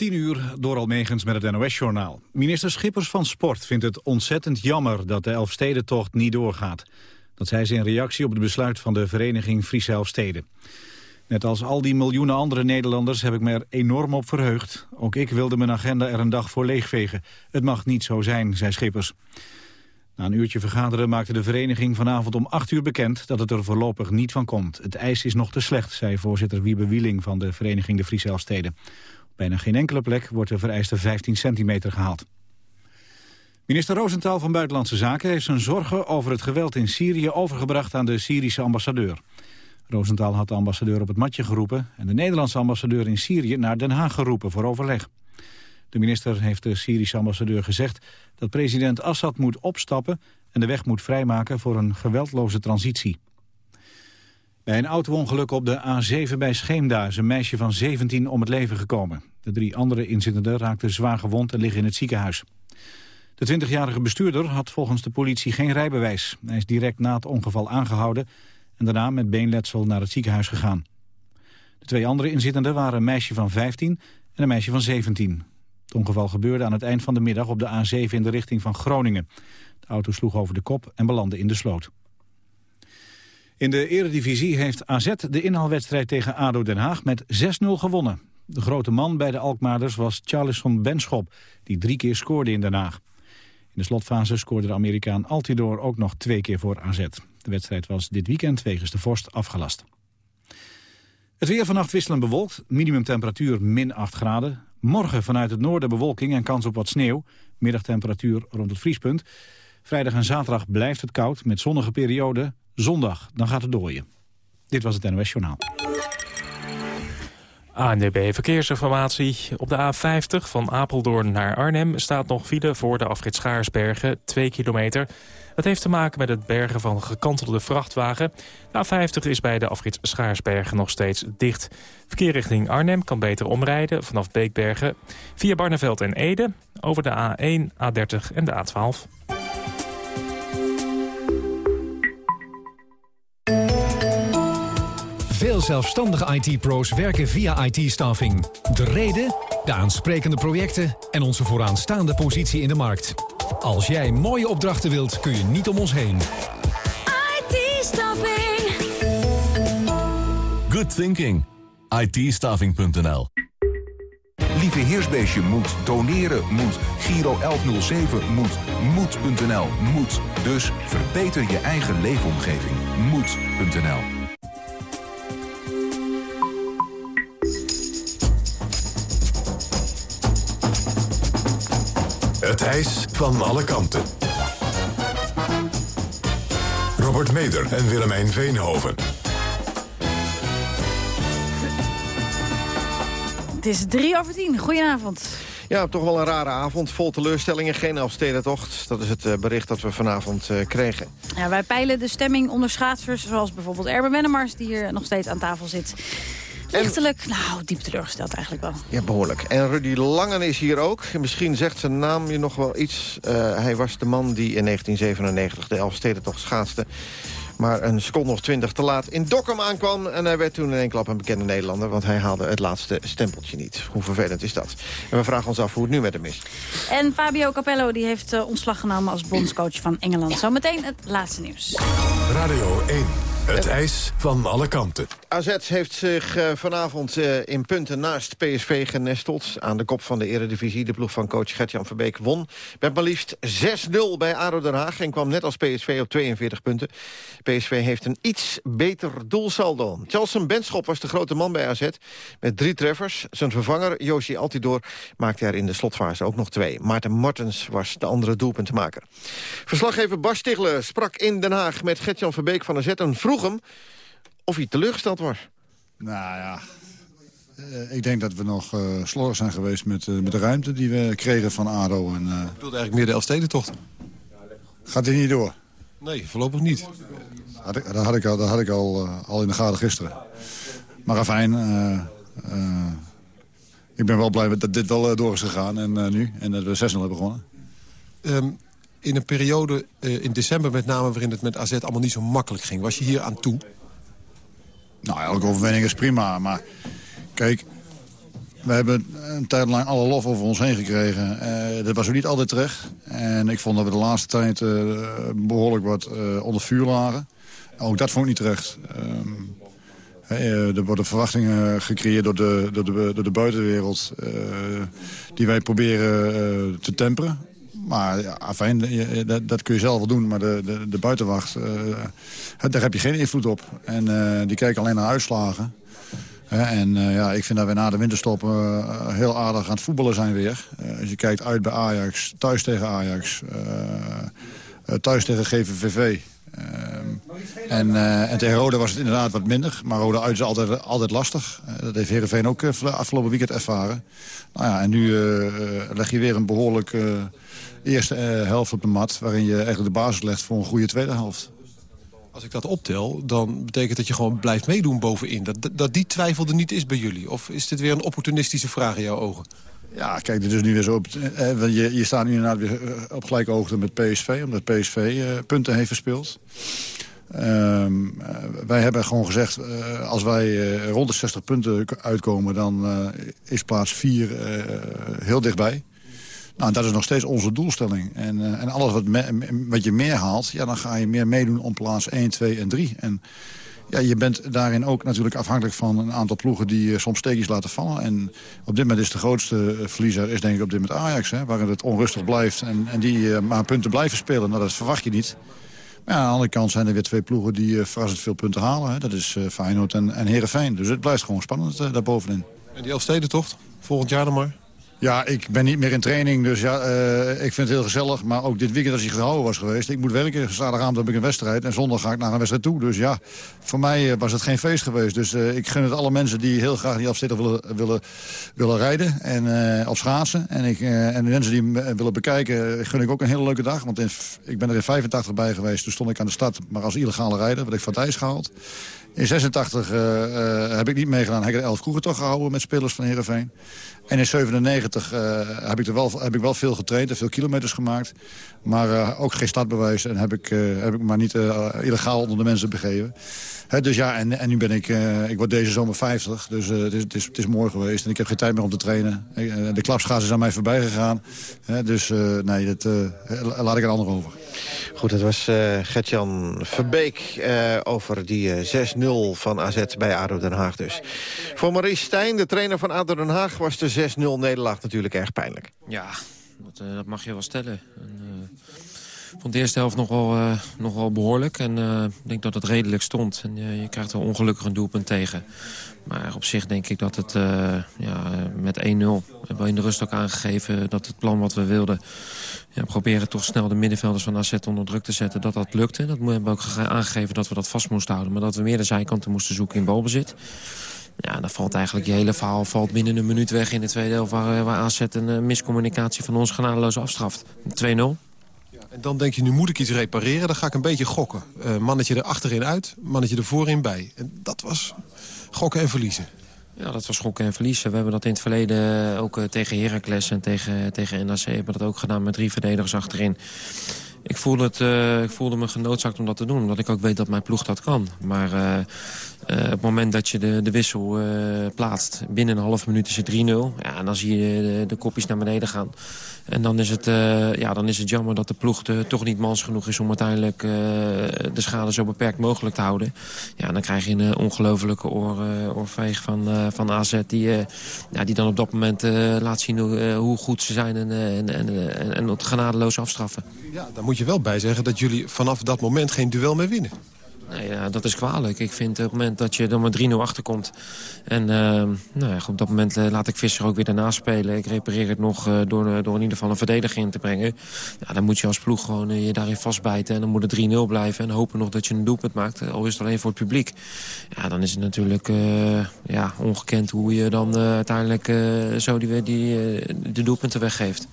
10 uur door Almegens met het NOS-journaal. Minister Schippers van Sport vindt het ontzettend jammer dat de Elfstedentocht niet doorgaat. Dat zei ze in reactie op het besluit van de vereniging Friese Elfsteden. Net als al die miljoenen andere Nederlanders heb ik me er enorm op verheugd. Ook ik wilde mijn agenda er een dag voor leegvegen. Het mag niet zo zijn, zei Schippers. Na een uurtje vergaderen maakte de vereniging vanavond om 8 uur bekend dat het er voorlopig niet van komt. Het ijs is nog te slecht, zei voorzitter Wiebe Wieling van de vereniging de Friese Elfsteden. Bijna geen enkele plek wordt de vereiste 15 centimeter gehaald. Minister Rosenthal van Buitenlandse Zaken heeft zijn zorgen over het geweld in Syrië overgebracht aan de Syrische ambassadeur. Rosenthal had de ambassadeur op het matje geroepen en de Nederlandse ambassadeur in Syrië naar Den Haag geroepen voor overleg. De minister heeft de Syrische ambassadeur gezegd dat president Assad moet opstappen en de weg moet vrijmaken voor een geweldloze transitie. Bij een auto-ongeluk op de A7 bij Scheemda is een meisje van 17 om het leven gekomen. De drie andere inzittenden raakten zwaar gewond en liggen in het ziekenhuis. De 20-jarige bestuurder had volgens de politie geen rijbewijs. Hij is direct na het ongeval aangehouden en daarna met beenletsel naar het ziekenhuis gegaan. De twee andere inzittenden waren een meisje van 15 en een meisje van 17. Het ongeval gebeurde aan het eind van de middag op de A7 in de richting van Groningen. De auto sloeg over de kop en belandde in de sloot. In de eredivisie heeft AZ de inhaalwedstrijd tegen ADO Den Haag met 6-0 gewonnen. De grote man bij de Alkmaarders was van Benschop, die drie keer scoorde in Den Haag. In de slotfase scoorde de Amerikaan Altidor ook nog twee keer voor AZ. De wedstrijd was dit weekend wegens de vorst afgelast. Het weer vannacht wisselend bewolkt, minimumtemperatuur min 8 graden. Morgen vanuit het noorden bewolking en kans op wat sneeuw. Middagtemperatuur rond het vriespunt. Vrijdag en zaterdag blijft het koud met zonnige perioden. Zondag, dan gaat het dooien. Dit was het NOS Journaal. ANDB Verkeersinformatie. Op de A50 van Apeldoorn naar Arnhem staat nog file voor de afrit Schaarsbergen, 2 kilometer. Dat heeft te maken met het bergen van gekantelde vrachtwagen. De A50 is bij de afrit Schaarsbergen nog steeds dicht. Verkeer richting Arnhem kan beter omrijden vanaf Beekbergen... via Barneveld en Ede, over de A1, A30 en de A12. Veel zelfstandige IT-pro's werken via IT-staffing. De reden, de aansprekende projecten en onze vooraanstaande positie in de markt. Als jij mooie opdrachten wilt, kun je niet om ons heen. IT-staffing. Good thinking. it Lieve Heersbeestje moet, doneren moet, Giro 1107 moet, moed.nl moet. Dus verbeter je eigen leefomgeving. Moed.nl Het ijs van alle kanten. Robert Meder en Willemijn Veenhoven. Het is drie over tien. Goedenavond. Ja, toch wel een rare avond. Vol teleurstellingen, geen Elfstedentocht. Dat is het eh, bericht dat we vanavond uh, kregen. Ja, wij peilen de stemming onder schaatsers... zoals bijvoorbeeld Erben Wennemars, die hier nog steeds aan tafel zit. Lichtelijk, nou, diep teleurgesteld eigenlijk wel. Ja, behoorlijk. En Rudy Langen is hier ook. Misschien zegt zijn naam je nog wel iets. Uh, hij was de man die in 1997 de Elfstedentocht schaatste maar een seconde of twintig te laat in Dokkum aankwam. En hij werd toen in één klap een bekende Nederlander... want hij haalde het laatste stempeltje niet. Hoe vervelend is dat? En we vragen ons af hoe het nu met hem is. En Fabio Capello die heeft uh, ontslag genomen als bondscoach van Engeland. Zometeen het laatste nieuws. Radio 1. Het ijs van alle kanten. AZ heeft zich uh, vanavond uh, in punten naast PSV genesteld. Aan de kop van de eredivisie. De ploeg van coach Gertjan Verbeek won. Met maar liefst 6-0 bij ADO Den Haag. En kwam net als PSV op 42 punten. PSV heeft een iets beter doelsaldo. Chelsea Benschop was de grote man bij AZ. Met drie treffers. Zijn vervanger, Josie Altidor, maakte er in de slotfase ook nog twee. Maarten Martens was de andere doelpuntenmaker. Verslaggever Bas Stigler sprak in Den Haag met Gertjan Verbeek van AZ... en vroeg hem of hij teleurgesteld was. Nou ja, uh, ik denk dat we nog uh, slordig zijn geweest met, uh, met de ruimte die we kregen van ADO. En, uh... Ik eigenlijk meer de Elfstedentocht. Gaat hij niet door? Nee, voorlopig niet. Had ik, dat had ik al, dat had ik al, al in de gaten gisteren. Maar afijn, ik ben wel blij dat dit wel door is gegaan en, nu. En dat we 6-0 hebben gewonnen. Um, in een periode in december met name waarin het met AZ allemaal niet zo makkelijk ging. Was je hier aan toe? Nou, elke overwinning is prima, maar kijk... we hebben een tijd lang alle lof over ons heen gekregen. Uh, dat was ook niet altijd terecht. En ik vond dat we de laatste tijd uh, behoorlijk wat uh, onder vuur lagen. Ook dat vond ik niet terecht. er worden verwachtingen gecreëerd door de, door de, door de buitenwereld... die wij proberen te temperen. Maar ja, afijn, dat, dat, kun je zelf wel doen. Maar de, de, de buitenwacht, daar heb je geen invloed op. En die kijken alleen naar uitslagen en uh, ja, ik vind dat we na de winterstop heel aardig aan het voetballen zijn weer. Als je kijkt uit bij Ajax, thuis tegen Ajax, thuis tegen GVVV. En, en tegen Rode was het inderdaad wat minder. Maar Rode uit is altijd, altijd lastig. dat heeft Heerenveen ook afgelopen weekend ervaren. Nou ja, en nu leg je weer een behoorlijk eerste helft op de mat... waarin je eigenlijk de basis legt voor een goede tweede helft. Als ik dat optel, dan betekent dat je gewoon blijft meedoen bovenin. Dat, dat die twijfel er niet is bij jullie? Of is dit weer een opportunistische vraag in jouw ogen? Ja, kijk, dit is nu weer zo op... Eh, je, je staat nu inderdaad weer eh, op gelijke hoogte met PSV... omdat PSV eh, punten heeft verspeeld. Ehm, eh, wij hebben gewoon gezegd, uh, als wij uh, rond de 60 punten uitkomen... dan is plaats 4 heel dichtbij. Nou, dat is nog steeds onze doelstelling. En, en alles wat, wat je meer haalt, ja, dan ga je meer meedoen om plaats 1, 2 en 3. En ja, je bent daarin ook natuurlijk afhankelijk van een aantal ploegen... die soms steekjes laten vallen. En op dit moment is de grootste eh, verliezer is denk ik op dit moment Ajax. Hè, waar het onrustig blijft en, en die maar punten blijven spelen. Nou, dat verwacht je niet. Ja, aan de andere kant zijn er weer twee ploegen die uh, verrassend veel punten halen. Hè. Dat is Feyenoord en, en Heerenveen. Dus het blijft gewoon spannend daarbovenin. En die Elfstedentocht, volgend jaar dan maar? Ja, ik ben niet meer in training, dus ja, uh, ik vind het heel gezellig. Maar ook dit weekend als hij gehouden was geweest. Ik moet werken, zaterdagavond heb ik een wedstrijd. En zondag ga ik naar een wedstrijd toe. Dus ja, voor mij uh, was het geen feest geweest. Dus uh, ik gun het alle mensen die heel graag die afsteden willen, willen, willen rijden. En, of schaatsen. En, ik, en de mensen die hem willen bekijken, gun ik ook een hele leuke dag. Want ik ben er in 85 bij geweest. Toen stond ik aan de start, maar als illegale rijder. Wat ik van het gehaald. In 86 heb ik niet meegedaan. Heb ik de 11 kroegen toch gehouden met spelers van Heerenveen. En in 97 uh, eh, heb, ik er wel, heb ik wel veel getraind en veel kilometers gemaakt. Maar ook geen startbewijs en heb ik, heb ik maar niet illegaal onder de mensen begeven dus ja, en, en nu ben ik, uh, ik word deze zomer 50. Dus uh, het, is, het, is, het is mooi geweest. En ik heb geen tijd meer om te trainen. Uh, de klapschaats is aan mij voorbij gegaan. dus nee, dat laat ik een ander over. Goed, dat was Gertjan Verbeek over die 6-0 van AZ bij ADO Den Haag dus. Voor Maurice Stijn, de trainer van ADO Den Haag... was de 6-0 nederlaag natuurlijk erg pijnlijk. Ja, dat, dat mag je wel stellen. En, vond de eerste helft nogal, uh, nogal behoorlijk. En uh, ik denk dat het redelijk stond. En uh, je krijgt er ongelukkig een doelpunt tegen. Maar op zich denk ik dat het ja, met 1-0... hebben we in de rust ook aangegeven dat het plan wat we wilden... Ja, proberen toch snel de middenvelders van AZ onder druk te zetten... dat dat lukte. Dat hebben we ook aangegeven dat we dat vast moesten houden. Maar dat we meer de zijkanten moesten zoeken in balbezit. Ja, dan valt eigenlijk je hele verhaal valt binnen een minuut weg in de tweede helft... waar, waar AZ een miscommunicatie van ons genadeloos afstraft. 2-0. En dan denk je, nu moet ik iets repareren. Dan ga ik een beetje gokken. Uh, mannetje er achterin uit, mannetje er voorin bij. En dat was gokken en verliezen. Ja, dat was gokken en verliezen. We hebben dat in het verleden ook uh, tegen Heracles en tegen, tegen NAC... hebben dat ook gedaan met drie verdedigers achterin. Ik voelde, het, uh, ik voelde me genoodzaakt om dat te doen. Omdat ik ook weet dat mijn ploeg dat kan. Maar op het moment dat je de, de wissel plaatst... binnen een half minuut is het 3-0. Ja, dan zie je de, de kopjes naar beneden gaan. En dan is het, uh, ja, dan is het jammer dat de ploeg toch niet mans genoeg is... om uiteindelijk uh, de schade zo beperkt mogelijk te houden. Ja, dan krijg je een ongelofelijke oor, oorveeg van, van AZ... Die, ja, die dan op dat moment laat zien hoe, goed ze zijn... en, en, en, en, en het genadeloos afstraffen. Ja, daar moet je wel bij zeggen dat jullie vanaf dat moment geen duel meer winnen. Nee, ja, dat is kwalijk. Ik vind op het moment dat je er met 3-0 achterkomt... en uh, nou ja, op dat moment uh, laat ik Visser ook weer daarna spelen. Ik repareer het nog uh, door, door in ieder geval een verdediger in te brengen. Dan moet je als ploeg gewoon je daarin vastbijten... en dan moet het 3-0 blijven en hopen nog dat je een doelpunt maakt. Al is het alleen voor het publiek. Ja, dan is het natuurlijk ja, ongekend hoe je dan uiteindelijk zo die, die, de doelpunten weggeeft.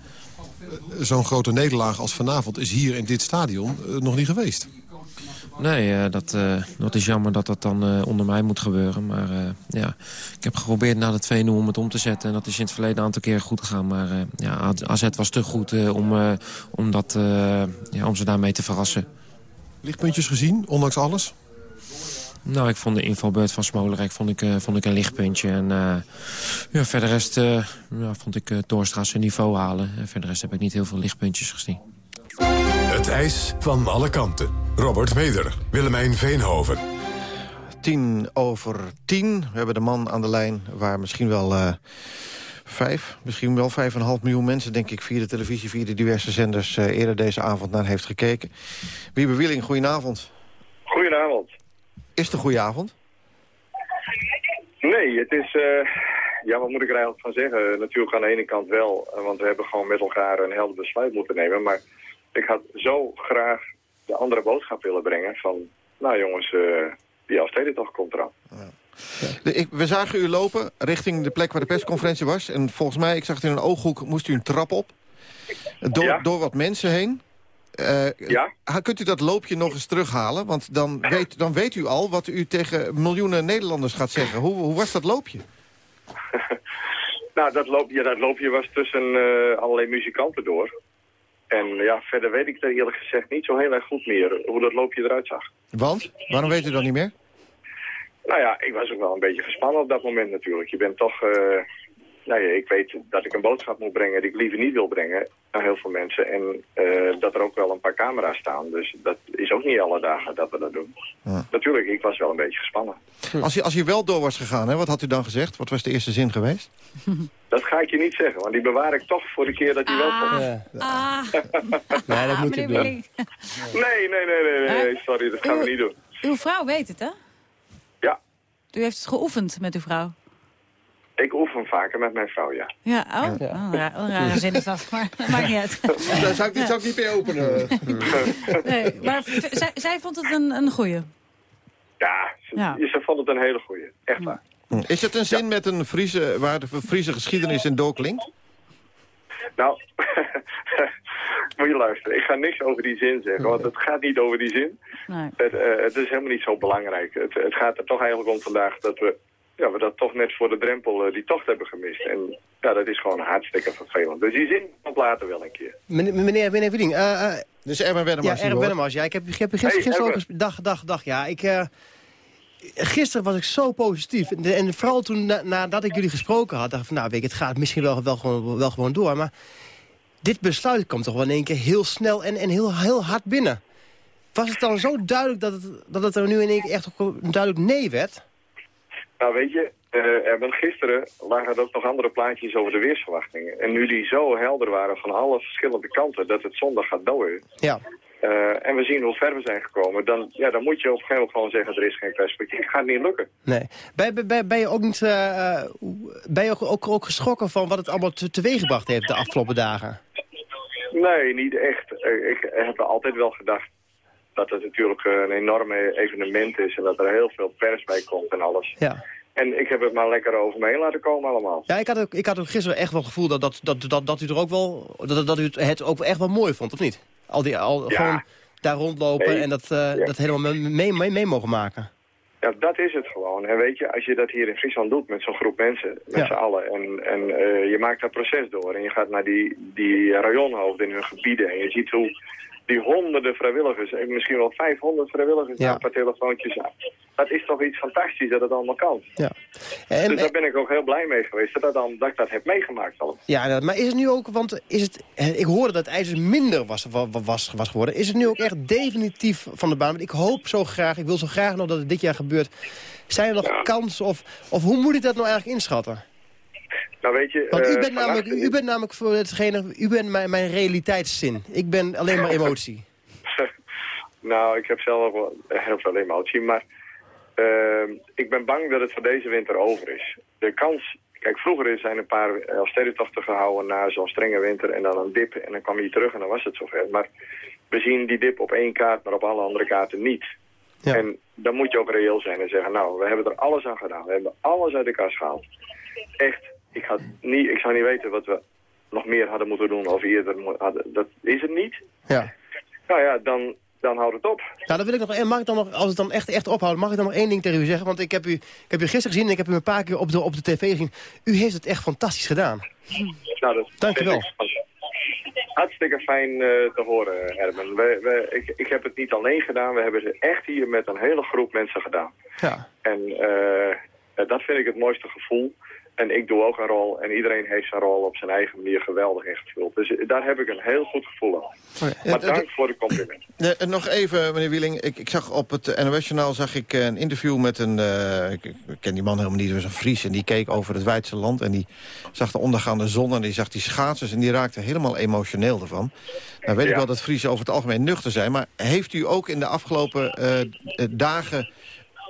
Zo'n grote nederlaag als vanavond is hier in dit stadion nog niet geweest. Nee, uh, dat, uh, dat is jammer dat dat dan uh, onder mij moet gebeuren. Maar ja, ik heb geprobeerd na de 2-0 om het om te zetten. En dat is in het verleden een aantal keren goed gegaan. Maar ja, AZ was te goed om, om, dat, ja, om ze daarmee te verrassen. Lichtpuntjes gezien, ondanks alles? Nou, ik vond de invalbeurt van Smolenrijk vond ik, eh, vond ik een lichtpuntje. En uh, ja, verder rest uh, ja, vond ik uh, zijn niveau halen. En verder rest heb ik niet heel veel lichtpuntjes gezien. Het ijs van alle kanten. Robert Meder, Willemijn Veenhoven. Tien over tien. We hebben de man aan de lijn waar misschien wel vijf, misschien wel vijf en een half miljoen mensen... denk ik via de televisie, via de diverse zenders... eerder deze avond naar heeft gekeken. Wiebe Wieling, goedenavond. Goedenavond. Is het een goede avond? Nee, het is... Uh, ja, wat moet ik er eigenlijk van zeggen? Natuurlijk aan de ene kant wel, want we hebben gewoon met elkaar een helder besluit moeten nemen. Maar ik had zo graag de andere boodschap willen brengen van... Nou jongens, uh, die toch komt eraan. Ja. Ik, we zagen u lopen richting de plek waar de persconferentie was. En volgens mij, ik zag het in een ooghoek, moest u een trap op. Door, ja. door wat mensen heen. Uh, ja? Kunt u dat loopje nog eens terughalen? Want dan weet, dan weet u al wat u tegen miljoenen Nederlanders gaat zeggen. Hoe, hoe was dat loopje? nou, dat loopje, dat loopje was tussen uh, allerlei muzikanten door. En ja, verder weet ik er eerlijk gezegd niet zo heel erg goed meer hoe dat loopje eruit zag. Want? Waarom weet u dat niet meer? Nou ja, ik was ook wel een beetje gespannen op dat moment natuurlijk. Je bent toch... Uh, nou ja, ik weet dat ik een boodschap moet brengen die ik liever niet wil brengen aan heel veel mensen. En uh, dat er ook wel een paar camera's staan. Dus dat is ook niet alle dagen dat we dat doen. Ja. Natuurlijk, ik was wel een beetje gespannen. Als je, als je wel door was gegaan, hè, wat had u dan gezegd? Wat was de eerste zin geweest? Dat ga ik je niet zeggen, want die bewaar ik toch voor de keer dat hij wel komt. Ja. Ah. nee, dat moet je doen. Nee, nee, nee, nee, nee, sorry, dat gaan we niet doen. Uw vrouw weet het, hè? Ja. U heeft het geoefend met uw vrouw? Ik oefen vaker met mijn vrouw, ja. Ja, oh, ja. oh een, raar, een rare zin is dat, maar dat maakt niet uit. Daar zou ik, ja. zou ik niet mee openen. nee, maar zij, zij vond het een, een goeie? Ja ze, ja, ze vond het een hele goeie. Echt waar. Is het een zin ja. met een Friese, waar de Friese geschiedenis in doorklinkt? Nou, moet je luisteren. Ik ga niks over die zin zeggen, want het gaat niet over die zin. Nee. Het, uh, het is helemaal niet zo belangrijk. Het, het gaat er toch eigenlijk om vandaag dat we ja, we dat toch net voor de drempel uh, die tocht hebben gemist. En ja, dat is gewoon hartstikke vervelend. Dus die zin komt later wel een keer. Meneer, meneer, meneer Wieding, uh, uh, Dus Erwin Wennemars. Ja, Erwin Wennemars. Ja, ik heb, ik heb gisteren, gisteren ook... Dag, dag, dag. Ja, ik... Gisteren was ik zo positief. En, en vooral toen, na, nadat ik jullie gesproken had, dacht ik van, nou, weet ik, het gaat misschien wel, wel, gewoon, wel gewoon door. Maar dit besluit komt toch wel in één keer heel snel en, en heel, heel hard binnen. Was het dan zo duidelijk dat het, dat het er nu in één keer echt duidelijk nee werd? Nou weet je, uh, er gisteren lagen er ook nog andere plaatjes over de weersverwachtingen. En nu die zo helder waren van alle verschillende kanten dat het zondag gaat dooien. Ja. Uh, en we zien hoe ver we zijn gekomen. Dan, ja, dan moet je op een gegeven moment gewoon zeggen, er is geen perspectief. Het gaat niet lukken. Nee. Ben, ben, ben je ook niet uh, ben je ook, ook, ook, geschrokken van wat het allemaal te, teweeggebracht heeft de afgelopen dagen? Nee, niet echt. Ik heb altijd wel gedacht dat het natuurlijk een enorme evenement is en dat er heel veel pers bij komt en alles. Ja. En ik heb het maar lekker over me heen laten komen allemaal. Ja, ik had ook, ik had ook gisteren echt wel het gevoel dat, dat, dat, dat, dat u er ook wel, dat, dat u het ook echt wel mooi vond, of niet? Al die, al, ja. gewoon daar rondlopen Nee. en dat, uh, Ja. dat helemaal mee, mee, mee, mogen maken. Ja, dat is het gewoon. En weet je, als je dat hier in Friesland doet met zo'n groep mensen, met Ja. z'n allen, en, en uh, je maakt dat proces door en je gaat naar die, die rayonhoofden in hun gebieden en je ziet hoe die honderden vrijwilligers, en misschien wel 500 vrijwilligers, Ja. een paar telefoontjes aan. Dat is toch iets fantastisch dat het allemaal kan. Ja. En, dus daar ben ik ook heel blij mee geweest, dat, dat, dan, dat ik dat heb meegemaakt. Ja, maar is het nu ook, want is het, eh, ik hoorde dat dus minder was, wa- wa- was, was geworden. Is het nu ook echt definitief van de baan? Want ik hoop zo graag, ik wil zo graag nog dat het dit jaar gebeurt. Zijn er nog Ja. kansen of, of hoe moet ik dat nou eigenlijk inschatten? Nou weet je... Want u eh, bent, namelijk, vannacht- u, u bent namelijk voor hetgene, u bent mijn, mijn realiteitszin. Ik ben alleen maar emotie. Nou, ik heb zelf wel heel veel emotie, maar uh, ik ben bang dat het voor deze winter over is. De kans, kijk vroeger zijn een paar Elfstedentochten gehouden na zo'n strenge winter en dan een dip en dan kwam je terug en dan was het zover. Maar we zien die dip op één kaart, maar op alle andere kaarten niet. Ja. En dan moet je ook reëel zijn en zeggen, nou, we hebben er alles aan gedaan. We hebben alles uit de kast gehaald. Echt, ik, had niet, ik zou niet weten wat we nog meer hadden moeten doen of eerder hadden. Dat is het niet. Ja. Nou ja, dan, dan houdt het op. Nou, dan wil ik nog, mag ik dan nog, als het dan echt, echt ophoudt, mag ik dan nog één ding tegen u zeggen? Want ik heb u, ik heb u gisteren gezien en ik heb u een paar keer op de, op de tv gezien. U heeft het echt fantastisch gedaan. Nou, dat Dank u wel. Hartstikke fijn uh, te horen, Herman. We, we, ik, ik heb het niet alleen gedaan. We hebben het echt hier met een hele groep mensen gedaan. Ja. En uh, dat vind ik het mooiste gevoel. En ik doe ook een rol. En iedereen heeft zijn rol op zijn eigen manier geweldig ingevuld. Dus daar heb ik een heel goed gevoel aan. Maar dank voor de compliment. Nog even, meneer Wieling. Ik, ik zag op het NOS-journaal zag ik een interview met een... Uh, ik, ken die man helemaal niet, was een Fries. En die keek over het Weidse land. En die zag de ondergaande zon en die zag die schaatsers. En die raakte helemaal emotioneel ervan. Nou weet ik wel dat Friesen over het algemeen nuchter zijn. Maar heeft u ook in de afgelopen uh, dagen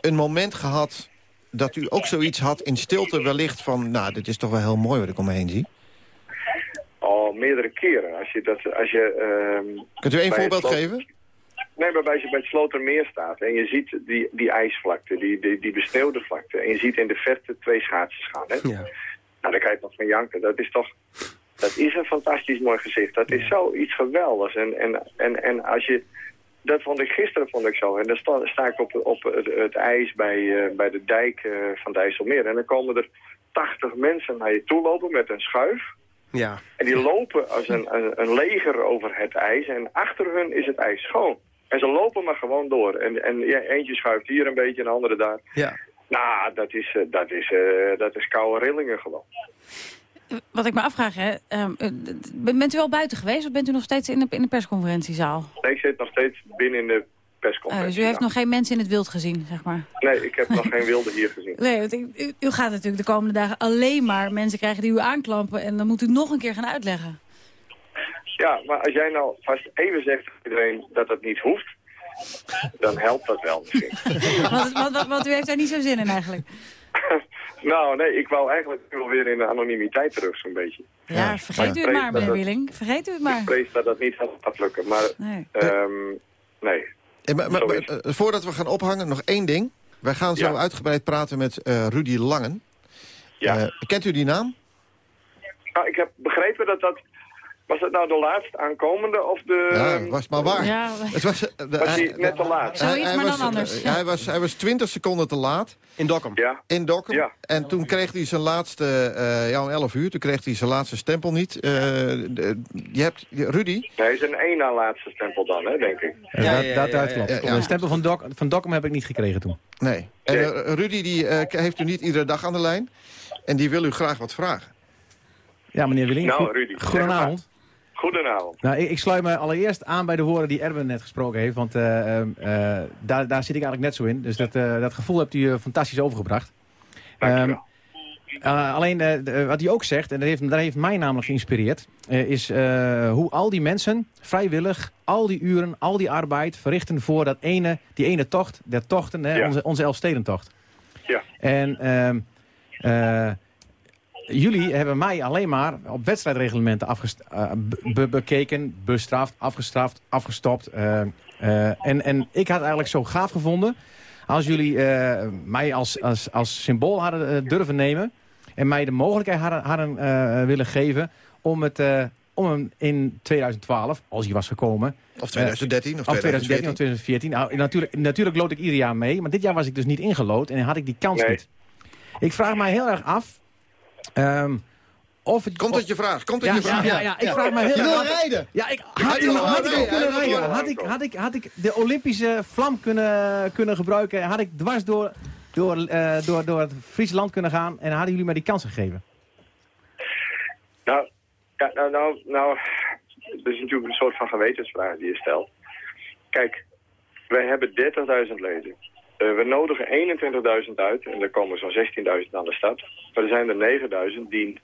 een moment gehad dat u ook zoiets had in stilte wellicht van... nou, dit is toch wel heel mooi wat ik om me heen zie? Al meerdere keren. Als je dat, als je, uh, Kunt u één voorbeeld geven? Nee, maar als je bij het Slotermeer staat en je ziet die, die ijsvlakte, die, die, die besneeuwde vlakte... en je ziet in de verte twee schaatsers gaan, hè? Ja. Nou, dan kan je nog van janken. Dat is toch... Dat is een fantastisch mooi gezicht. Dat is zoiets geweldigs. En, en, en, en als je dat vond ik gisteren vond ik zo. En dan sta, sta ik op, op het, het ijs bij, uh, bij de dijk uh, van Dijsselmeer. En dan komen er 80 mensen naar je toe lopen met een schuif. Ja. En die lopen als een, een, een, leger over het ijs. En achter hun is het ijs schoon. En ze lopen maar gewoon door. En, en ja, eentje schuift hier een beetje, een andere daar. Ja. Nou, dat is, uh, dat is, dat is koude rillingen gewoon. Wat ik me afvraag, hè, um, bent u al buiten geweest of bent u nog steeds in de, in de persconferentiezaal? Nee, ik zit nog steeds binnen in de persconferentie. Uh, dus u heeft nog geen mensen in het wild gezien, zeg maar? Nee, ik heb nog geen wilde hier gezien. Nee, want u, u, gaat natuurlijk de komende dagen alleen maar mensen krijgen die u aanklampen... en dan moet u nog een keer gaan uitleggen. Ja, maar als jij nou vast even zegt iedereen dat dat niet hoeft... dan helpt dat wel misschien. want, want, want u heeft daar niet zo zin in eigenlijk? Nou, nee, ik wou eigenlijk wel weer in de anonimiteit terug, zo'n beetje. Ja, vergeet u het maar, meneer Willing. Vergeet u het maar. Ik vrees dat dat niet gaat lukken, maar nee. Um, nee. Hey, maar, maar, maar, voordat we gaan ophangen, nog één ding. Wij gaan zo ja. uitgebreid praten met uh, Rudy Langen. Ja. Uh, kent u die naam? Nou, ik heb begrepen dat dat was het nou de laatst aankomende of de... Ja, was maar waar. Ja, het was, de, was hij net te laat? Zoiets, hij, maar was, dan anders. Hij, was, hij was 20 seconden te laat. In Dokkum? Ja. In Dokkum. Ja. En toen kreeg hij zijn laatste, uh, ja om 11 uur, toen kreeg hij zijn laatste stempel niet. Uh, de, je hebt, Rudy? Nee, zijn één na laatste stempel dan, hè, denk ik. Ja, ja, ja, dat, dat klopt. De stempel van, Dok, van Dokkum heb ik niet gekregen toen. Nee. En uh, Rudy die, heeft u niet iedere dag aan de lijn. En die wil u graag wat vragen. Ja, meneer Willing. Nou, Rudy. Goedenavond. Goedenavond. Nou, ik, ik, sluit me allereerst aan bij de woorden die Erben net gesproken heeft. Want uh, uh, daar, daar zit ik eigenlijk net zo in. Dus dat, uh, dat gevoel hebt u fantastisch overgebracht. Um, alleen wat hij ook zegt, en dat heeft, dat heeft mij namelijk geïnspireerd... is hoe al die mensen vrijwillig al die uren, al die arbeid verrichten... voor dat ene, die ene tocht, der tochten, hè, Ja. onze, onze Elfstedentocht. Ja. En... eh, jullie hebben mij alleen maar op wedstrijdreglementen uh, be bekeken, bestraft, afgestraft, afgestopt. Uh, uh, en, en ik had eigenlijk zo gaaf gevonden als jullie mij als, als, als symbool hadden durven nemen... en mij de mogelijkheid hadden, hadden willen geven om het... om hem in 2012, als hij was gekomen... Of 2013 of Of 2013 of 2014. Nou, natuurlijk, natuurlijk lood ik ieder jaar mee. Maar dit jaar was ik dus niet ingelood en had ik die kans Nee. niet. Ik vraag mij heel erg af... Um, of het, Komt het je vraag? Komt het ja, je vraag? Ja, ja, ja, ik vraag me heel Je wil rijden. Ja, ik had, je ik, had ik ook kunnen dat rijden. Had ik had, ik, had ik de Olympische vlam kunnen, kunnen gebruiken. Had ik dwars door, door, uh, door, door het Friese land kunnen gaan. En hadden jullie mij die kans gegeven. Nou, ja, nou, nou, nou, dat is natuurlijk een soort van gewetensvraag die je stelt. Kijk, wij hebben 30.000 leden. Uh, we nodigen 21.000 uit en er komen zo'n 16.000 aan de stad. Maar er zijn er 9.000 die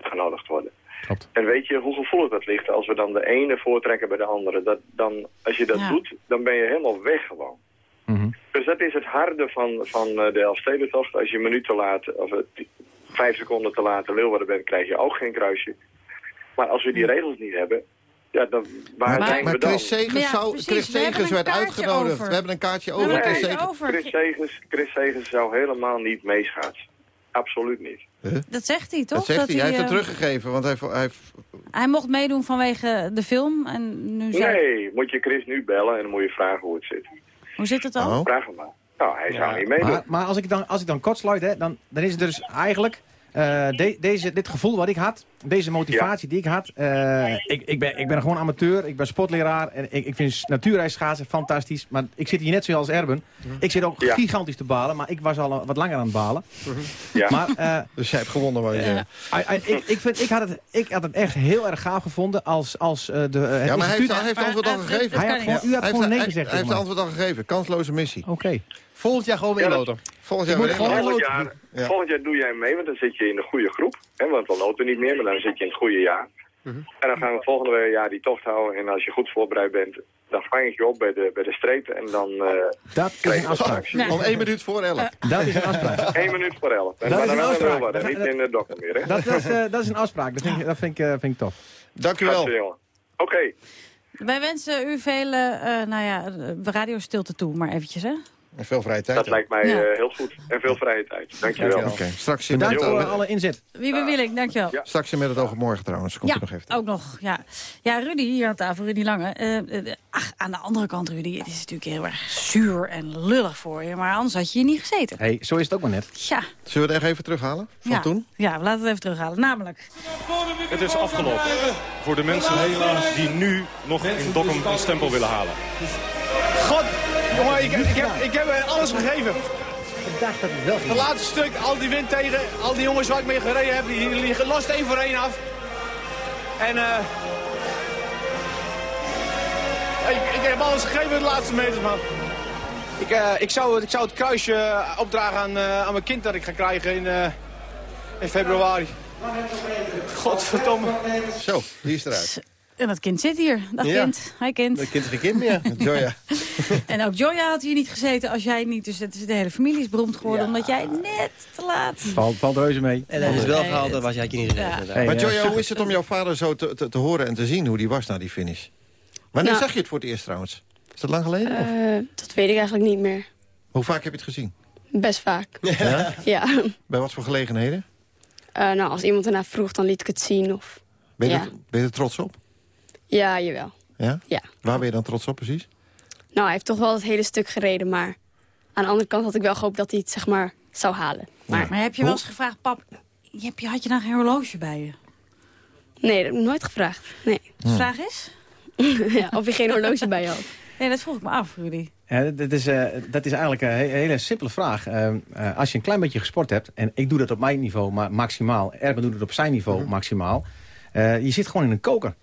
genodigd worden. Klopt. En weet je hoe gevoelig dat ligt als we dan de ene voortrekken bij de andere? Dat, dan, als je dat Ja. doet, dan ben je helemaal weg gewoon. Mhm. Dus dat is het harde van, van eh, de Elfstedentocht. Als je een minuut te laat, of eh, vijf seconden te laat in Leeuwarden bent, krijg je ook geen kruisje. Maar als we die regels niet hebben, ja, dan, waar Maar, zijn maar we dan? Chris Segers, Ja, zou, precies. Chris Segers werd uitgenodigd. over. We hebben een kaartje Chris Segers. over. Chris Segers, Chris Segers zou helemaal niet meeschaatsen. Absoluut niet. Dat zegt hij, toch? Dat zegt hij. Hij heeft het eh, teruggegeven. Want hij, hij, hij mocht meedoen vanwege de film. En nu zei... Nee, moet je Chris nu bellen en dan moet je vragen hoe het zit. Hoe zit het dan? Oh. Vraag hem maar. Nou, hij zou niet meedoen. Maar, maar als, ik dan, als ik dan kortsluit, hè, dan, dan is het dus eigenlijk... eh, de- deze, dit gevoel wat ik had, deze motivatie die ik had. eh, ik, ik, ben, ik ben gewoon amateur, ik ben sportleraar. En ik, ik vind natuurijsschaatsen fantastisch. Maar ik zit hier net zoals Erben. Ik zit ook Ja. gigantisch te balen, maar ik was al wat langer aan het balen. Ja. Maar, eh, dus jij hebt gewonnen, wou je ik, ik, vind, ik, had het, ik had het echt heel erg gaaf gevonden als, als eh, de, het Ja, maar hij heeft, hij heeft antwoord al gegeven. Hij had gewoon- u had Hij gewoon heeft- nee hij- gezegd Hij heeft tegen antwoord al gegeven. Kansloze missie. Oké. Volgend jaar gewoon weer Ja, dat- loten. Volgend jaar weer Volgend jaar, Ja. volgend jaar doe jij mee, want dan zit je in de goede groep. Hè, want dan loten we niet meer, maar dan zit je in het goede jaar. Mhm. En dan gaan we volgende jaar die tocht houden. En als je goed voorbereid bent, dan vang ik je op bij de, bij de streep. En dan eh Dat is een afspraak. straks. Om één minuut voor elf. Dat is een afspraak. Eén minuut voor elf. En Dat maar is dan een wel afspraak. heel wat, en Dat- niet dat- in de dokter meer. Hè? Dat, dat, is, eh, dat is een afspraak. Dat vind ik, dat vind ik, eh, vind ik tof. Dank u wel. Oké. Wij wensen u veel eh, eh, nou ja, eh, radiostilte toe, maar eventjes hè. En veel vrije tijd. Dat lijkt mij Ja. eh, heel goed. En veel vrije tijd. Dankjewel. Oké, straks in Bedankt met, voor alle inzet. Wie ben Willink, dankjewel. Ja. straks in met het oog op morgen trouwens. Komt Ja, u nog even. ook nog. Ja. ja, Rudy hier aan tafel, Rudy Lange. Ach, aan de andere kant, Rudy, het is natuurlijk heel erg zuur en lullig voor je. Maar anders had je hier niet gezeten. Hey, zo is het ook maar net. Ja, Zullen we het echt even terughalen? Van ja. toen? ja, we laten het even terughalen. Namelijk, Het is afgelopen voor de mensen die nu nog in Dokkum een stempel willen halen. Jongen, ik, ik, heb, ik heb er alles gegeven. Ik dacht dat het wel Het laatste stuk, al die wind tegen, al die jongens waar ik mee gereden heb, die liggen lost één voor één af. En eh ik, ik heb alles gegeven de laatste meters, man. Ik, eh, ik, zou, het- ik zou het kruisje eh, opdragen aan, eh, aan mijn kind dat ik ga krijgen in, eh, in februari. Godverdomme. Zo, die is eruit. En dat kind zit hier. Dag Ja. kind. Hi kind. Dat kind is geen kind meer. Joya. En ook Joya had hier niet gezeten als jij niet. Dus het is, de hele familie is beroemd geworden omdat jij net te laat... Valt, valt reuze mee. En dat is wel gehaald, dat het- was jij niet. Ja. inderdaad. Hey, Maar Joya, hoe is het om jouw vader zo te, te, te horen en te zien hoe die was na die finish? Wanneer Nou. zag je het voor het eerst trouwens? Is dat lang geleden? of? Eh, dat weet ik eigenlijk niet meer. Hoe vaak heb je het gezien? Best vaak. Ja? Ja. Bij wat voor gelegenheden? Eh, nou, als iemand ernaar vroeg, dan liet ik het zien. Of... Ben je, Ja. er, ben je er trots op? Ja, jawel. Ja? Ja. Waar ben je dan trots op precies? Nou, hij heeft toch wel het hele stuk gereden, maar... aan de andere kant had ik wel gehoopt dat hij het, zeg maar, zou halen. Maar Maar heb je wel eens gevraagd, pap, heb je, had je nou geen horloge bij je? nee, dat heb ik nooit gevraagd. Nee. De vraag is? ja, of je geen horloge bij je had. Nee, dat vroeg ik me af, Rudy. Ja, dat, is, eh, dat is eigenlijk een he- hele simpele vraag. Eh, eh, als je een klein beetje gesport hebt, en ik doe dat op mijn niveau, maar maximaal. Erben doet het op zijn niveau, maximaal. Eh, je zit gewoon in een koker.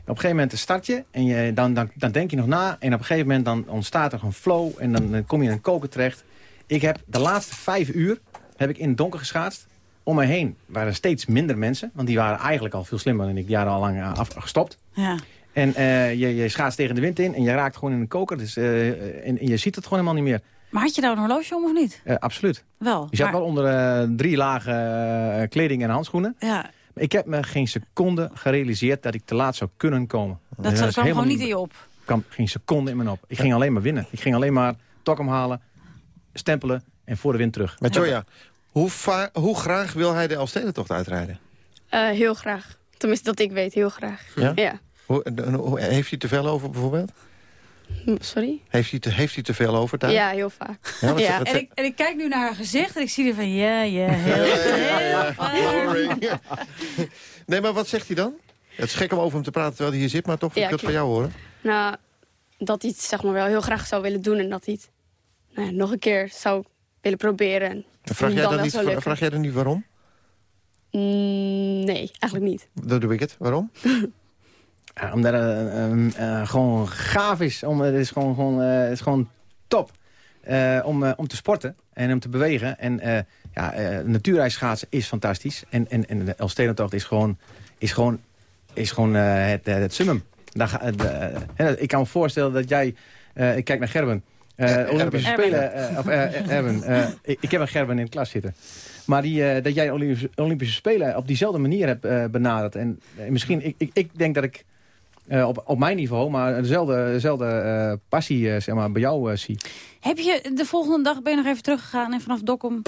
Op een gegeven moment start je en je, dan, dan, dan denk je nog na. En op een gegeven moment dan ontstaat er een flow en dan, dan kom je in een koker terecht. Ik heb de laatste vijf uur heb ik in het donker geschaatst. Om me heen waren steeds minder mensen. Want die waren eigenlijk al veel slimmer dan ik. Die waren al lang eh, afgestopt. Ja. En eh, je, je schaatst tegen de wind in en je raakt gewoon in een koker. Dus, eh, en, en je ziet het gewoon helemaal niet meer. Maar had je nou een horloge om of niet? Absoluut. Wel. Je zat maar- wel onder drie lagen kleding en handschoenen. Ja, ik heb me geen seconde gerealiseerd dat ik te laat zou kunnen komen. dat is kwam gewoon helemaal niet in je op. kwam geen seconde in me op. Ik ging alleen maar winnen. Ik ging alleen maar tokkem halen, stempelen en voor de wind terug. Maar Joya, hoe, hoe graag wil hij de Elfstedentocht uitrijden? Eh, heel graag. Tenminste, dat ik weet, heel graag. Ja? Hoe- heeft hij te veel over bijvoorbeeld? Hm, Sorry? Heeft hij te, heeft hij te veel over thuis? Ja, heel vaak. Ja, wat- Ja. wat- En ik, en ik kijk nu naar haar gezicht en ik zie er van, ja, ja, heel. Nee, maar wat zegt hij dan? Het is gek om over hem te praten terwijl hij hier zit, maar toch wil Ja, ik het van jou horen. Nou, dat hij het zeg maar wel heel graag zou willen doen en dat hij het nou ja, nog een keer zou willen proberen. En En Vraag jij, dan niet, vraag jij dan niet waarom? Mm, nee, eigenlijk niet. Dan doe ik het. Waarom? Ja, omdat het eh, eh, eh, gewoon gaaf is. Om, het, is gewoon, gewoon, eh, het is gewoon top. om, om te sporten en om te bewegen. En ja, natuurijsschaatsen is fantastisch. En, en, en de Elfstedentocht is gewoon, is gewoon, is gewoon het, het summum. Daar ik kan me voorstellen dat jij... ik kijk naar Gerben. Erben. Olympische Erben. Spelen... eh, of Erben. ik, ik heb een Gerben in de klas zitten. Maar die, dat jij Olympische, Olympische Spelen op diezelfde manier hebt benaderd. En misschien, ik, ik, ik denk dat ik eh, op, op mijn niveau, maar dezelfde, dezelfde eh, passie eh, zeg maar, bij jou zie. Heb je de volgende dag, ben je nog even teruggegaan en vanaf Dokkum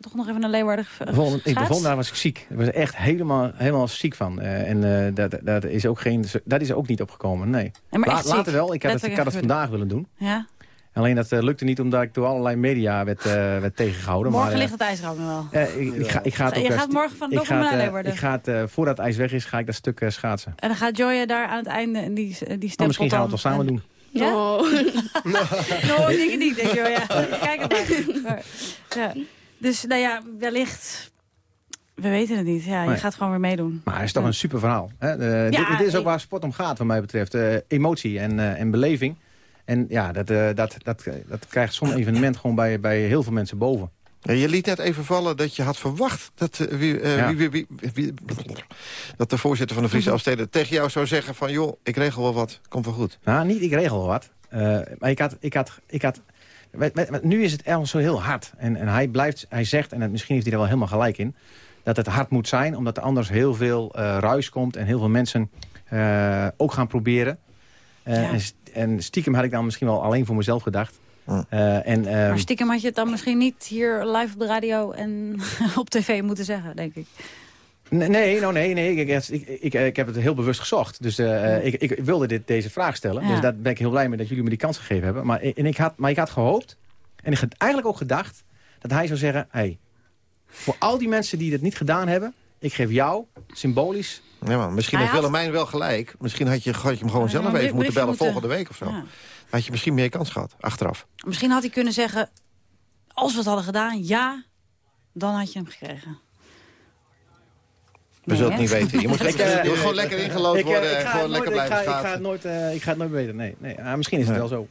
toch nog even naar Leeuwarden ge- De volgende, ik, volgende dag was ik ziek. Ik was echt helemaal, helemaal ziek van. En dat, dat, is ook geen, dat is ook niet opgekomen, nee. Maar La- later wel, ik had, het, ik had het vandaag willen doen. Ja? Alleen dat uh, lukte niet omdat ik door allerlei media werd, uh, werd tegengehouden. Morgen maar, ligt het ijs er ook nog wel. ik, ik, ga, ik ga het je gaat morgen van naar Leeuwarden. Ik ga het, voordat het ijs weg is, ga ik dat stuk schaatsen. En dan gaat Joya daar aan het einde en die, die oh, Misschien gaan we het wel samen doen. Ja? No. no, ik denk het niet, denk. Ja. Kijk het maar. Ja. Dus nou ja, wellicht we weten het niet. Ja, je gaat gewoon weer meedoen. Maar het is toch een super verhaal. Hè? Uh, ja, dit, dit, is ook waar sport om gaat, wat mij betreft. Uh, emotie en, uh, en beleving. En ja, dat, dat, dat, dat krijgt zo'n evenement gewoon bij, bij heel veel mensen boven. Je liet net even vallen dat je had verwacht dat, wie, ja. wie, wie, wie, dat de voorzitter van de Friese Elfsteden tegen jou zou zeggen van... joh, ik regel wel wat, komt wel goed. Nou, niet ik regel wel wat. maar ik had... Ik had, ik had nu is het ergens zo heel hard. En, en hij blijft, hij zegt, en misschien heeft hij er wel helemaal gelijk in dat het hard moet zijn. Omdat er anders heel veel uh, ruis komt en heel veel mensen uh, ook gaan proberen. Uh, ja. en, en, stiekem had ik dan misschien wel alleen voor mezelf gedacht. en, maar stiekem had je het dan misschien niet hier live op de radio en op tv moeten zeggen, denk ik. Nee, nou nee, nee. Ik, ik, ik, ik, heb het heel bewust gezocht. Dus uh, ik, ik, wilde dit, deze vraag stellen. Ja. Dus daar ben ik heel blij mee dat jullie me die kans gegeven hebben. Maar, en ik, had, maar ik had gehoopt, en ik had eigenlijk ook gedacht... dat hij zou zeggen, hey, voor al die mensen die het niet gedaan hebben... ik geef jou, symbolisch... Ja, maar misschien heeft Willemijn wel gelijk. Misschien had je, had je hem gewoon zelf even moeten bellen moeten... volgende week of zo. Ja. Had je misschien meer kans gehad, achteraf. Misschien had hij kunnen zeggen... als we het hadden gedaan, ja, dan had je hem gekregen. We zullen het niet weten. Je moet, lekker, je moet gewoon lekker ingelood worden en gewoon lekker blijven gaan. Ik ga het nooit, uh, ik ga het nooit weten. Nee, nee. Uh, misschien is het wel zo.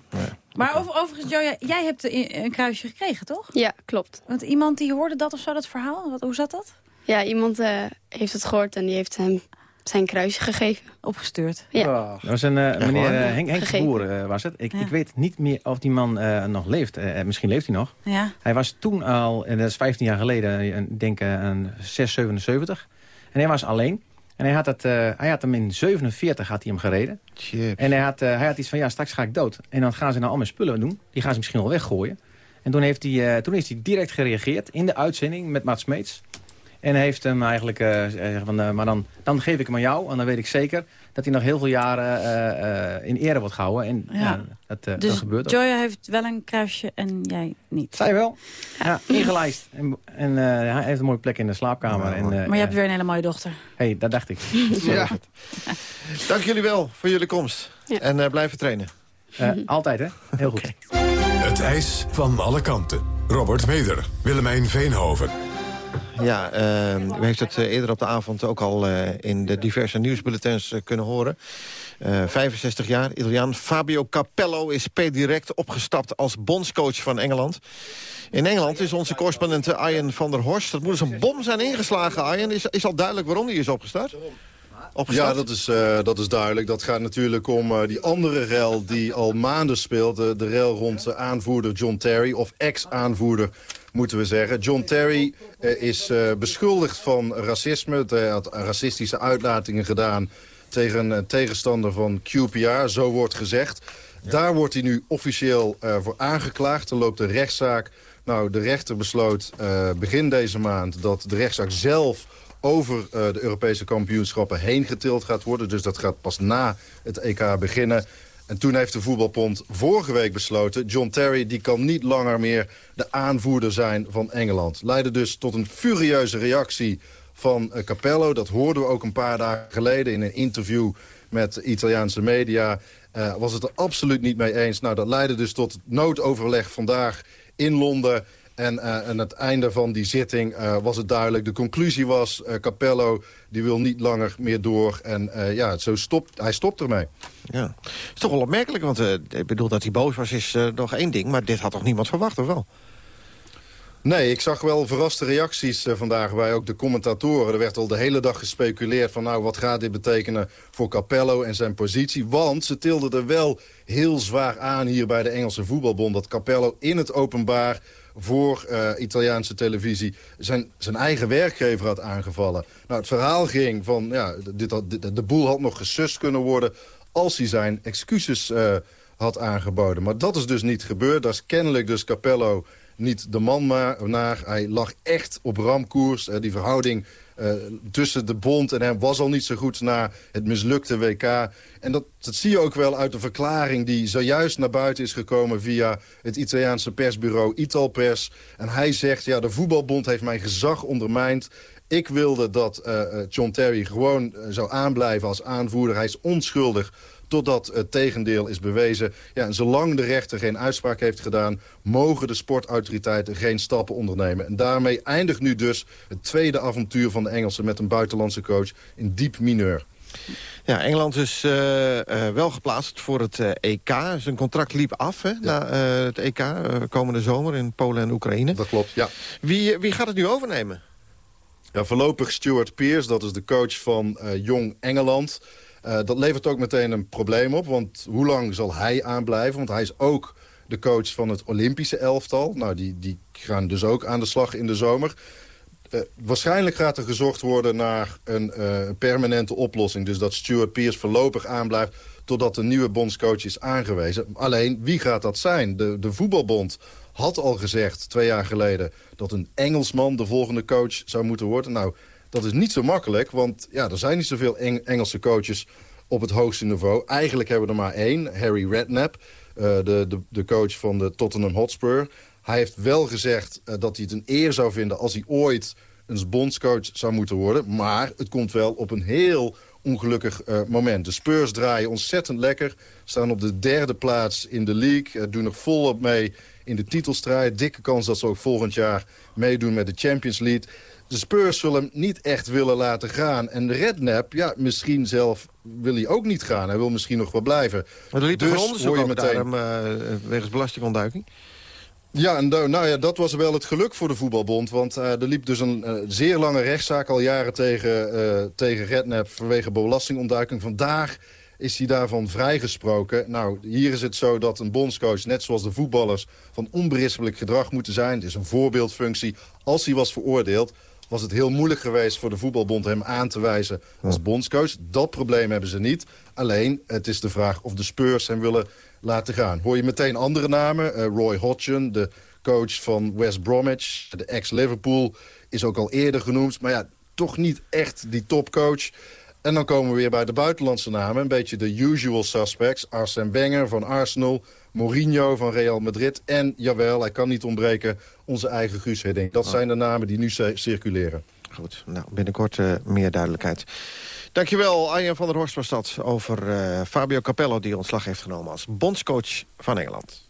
Maar over, overigens, Joja, jij hebt een kruisje gekregen, toch? Ja, klopt. Want iemand die hoorde dat of zo, dat verhaal? Wat, hoe zat dat? Ja, iemand uh, heeft het gehoord en die heeft hem zijn kruisje gegeven. Opgestuurd? Ja. Oh. Dat was een meneer Henk, Henk de Boer, was het. Ik, ja. ik, weet niet meer of die man nog leeft. misschien leeft hij nog. Ja. Hij was toen al, en dat is 15 jaar geleden, ik denk aan 6, 77... En hij was alleen. En hij had, het, uh, hij had hem in 47 had hij hem gereden. Chips. En hij had, uh, hij had iets van, ja, straks ga ik dood. En dan gaan ze nou al mijn spullen doen. Die gaan ze misschien wel weggooien. En toen heeft hij, uh, toen heeft hij direct gereageerd in de uitzending met Mats Smeets. En heeft hem eigenlijk uh, van, uh, maar dan, dan geef ik hem aan jou. En dan weet ik zeker dat hij nog heel veel jaren uh, in ere wordt gehouden. En ja. dat, dus dat gebeurt Joya heeft wel een kruisje en jij niet. Zij wel. Ja, ja ingelijst. En, en hij heeft een mooie plek in de slaapkamer. en, maar je hebt weer een hele mooie dochter. Hé, hey, dat dacht ik. ja. Dank jullie wel voor jullie komst. En blijven trainen. altijd, hè? Heel goed. Okay. Het ijs van alle kanten. Robert Meder, Willemijn Veenhoven. Ja, uh, u heeft het eerder op de avond ook al uh, in de diverse nieuwsbulletins uh, kunnen horen. 65 jaar, Italiaan Fabio Capello is per direct opgestapt als bondscoach van Engeland. In Engeland is onze correspondent Arjen van der Horst. Dat moet dus een bom zijn ingeslagen, Arjen. Is, is al duidelijk waarom hij is opgestart? Ja, dat is, uh, dat is duidelijk. Dat gaat natuurlijk om uh, die andere rel die al maanden speelt. De, de rel rond aanvoerder John Terry, of ex-aanvoerder moeten we zeggen. John Terry is beschuldigd van racisme. Hij had racistische uitlatingen gedaan tegen een tegenstander van QPR, zo wordt gezegd. Daar wordt hij nu officieel voor aangeklaagd. Er loopt een rechtszaak. Nou, de rechter besloot begin deze maand dat de rechtszaak zelf over uh, de Europese kampioenschappen heen getild gaat worden. Dus dat gaat pas na het EK beginnen. En toen heeft de voetbalbond vorige week besloten... John Terry die kan niet langer meer de aanvoerder zijn van Engeland. Leidde dus tot een furieuze reactie van uh, Capello. Dat hoorden we ook een paar dagen geleden in een interview met Italiaanse media. Uh, was het er absoluut niet mee eens. Nou, dat leidde dus tot noodoverleg vandaag in Londen... En uh, aan het einde van die zitting uh, was het duidelijk. De conclusie was, uh, Capello die wil niet langer meer door. En ja, zo stopt, hij stopt ermee. Ja. Het is toch wel opmerkelijk, want ik bedoel dat hij boos was is nog één ding. Maar dit had toch niemand verwacht, of wel? Nee, ik zag wel verraste reacties vandaag bij ook de commentatoren. Er werd al de hele dag gespeculeerd van nou, wat gaat dit betekenen voor Capello en zijn positie. Want ze tilden er wel heel zwaar aan hier bij de Engelse voetbalbond... dat Capello in het openbaar voor uh, Italiaanse televisie zijn, zijn eigen werkgever had aangevallen. Nou, het verhaal ging van, ja, dit had, de boel had nog gesust kunnen worden als hij zijn excuses uh, had aangeboden. Maar dat is dus niet gebeurd. Dat is kennelijk dus Capello niet de man maar naar. Hij lag echt op ramkoers. die verhouding uh, tussen de bond en hem was al niet zo goed na het mislukte WK. En dat, dat zie je ook wel uit de verklaring die zojuist naar buiten is gekomen... via het Italiaanse persbureau Italpers. En hij zegt, ja, de voetbalbond heeft mijn gezag ondermijnd. Ik wilde dat uh, John Terry gewoon zou aanblijven als aanvoerder. Hij is onschuldig totdat het tegendeel is bewezen. Ja, en zolang de rechter geen uitspraak heeft gedaan... mogen de sportautoriteiten geen stappen ondernemen. En daarmee eindigt nu dus het tweede avontuur van de Engelsen... met een buitenlandse coach in diep mineur. Ja, Engeland is uh, uh, wel geplaatst voor het uh, EK. Zijn contract liep af hè, na het EK komende zomer in Polen en Oekraïne. Dat klopt, ja. Wie, wie gaat het nu overnemen? Ja, voorlopig Stuart Pearce, dat is de coach van Jong Engeland... Uh, dat levert ook meteen een probleem op, want hoe lang zal hij aanblijven? Want hij is ook de coach van het Olympische elftal. Nou, die, die gaan dus ook aan de slag in de zomer. Uh, waarschijnlijk gaat er gezocht worden naar een uh, permanente oplossing. Dus dat Stuart Pearce voorlopig aanblijft totdat de nieuwe bondscoach is aangewezen. Alleen, wie gaat dat zijn? De, de voetbalbond had al gezegd twee jaar geleden... dat een Engelsman de volgende coach zou moeten worden. Nou, dat is niet zo makkelijk, want ja, er zijn niet zoveel Engelse coaches op het hoogste niveau. Eigenlijk hebben we er maar één, Harry Redknapp, uh, de, de, de coach van de Tottenham Hotspur. Hij heeft wel gezegd uh, dat hij het een eer zou vinden als hij ooit een bondscoach zou moeten worden. Maar het komt wel op een heel ongelukkig uh, moment. De Spurs draaien ontzettend lekker. Staan op de derde plaats in de league. Doen nog volop mee in de titelstrijd. Dikke kans dat ze ook volgend jaar meedoen met de Champions League de Spurs zullen hem niet echt willen laten gaan. En de Redknapp, ja, misschien zelf wil hij ook niet gaan. Hij wil misschien nog wel blijven. Maar er liep dus, onderzoek je meteen... daarom, uh, wegens belastingontduiking? Ja, en nou ja, dat was wel het geluk voor de voetbalbond. Want uh, er liep dus een uh, zeer lange rechtszaak al jaren tegen, uh, tegen Redknapp... vanwege belastingontduiking. Vandaag is hij daarvan vrijgesproken. Nou, hier is het zo dat een bondscoach, net zoals de voetballers... van onberispelijk gedrag moeten zijn. Het is een voorbeeldfunctie. Als hij was veroordeeld, was het heel moeilijk geweest voor de voetbalbond hem aan te wijzen als bondscoach. Dat probleem hebben ze niet. Alleen, het is de vraag of de Spurs hem willen laten gaan. Hoor je meteen andere namen. Uh, Roy Hodgson, de coach van West Bromwich. De ex-Liverpool is ook al eerder genoemd. Maar ja, toch niet echt die topcoach. En dan komen we weer bij de buitenlandse namen. Een beetje de usual suspects. Arsène Wenger van Arsenal. Mourinho van Real Madrid. En, jawel, hij kan niet ontbreken, onze eigen Guus Hiddink. Dat zijn de namen die nu circuleren. Goed, nou, binnenkort uh, meer duidelijkheid. Dankjewel, Arjen van der Horst was dat... over uh, Fabio Capello, die ontslag heeft genomen als bondscoach van Engeland.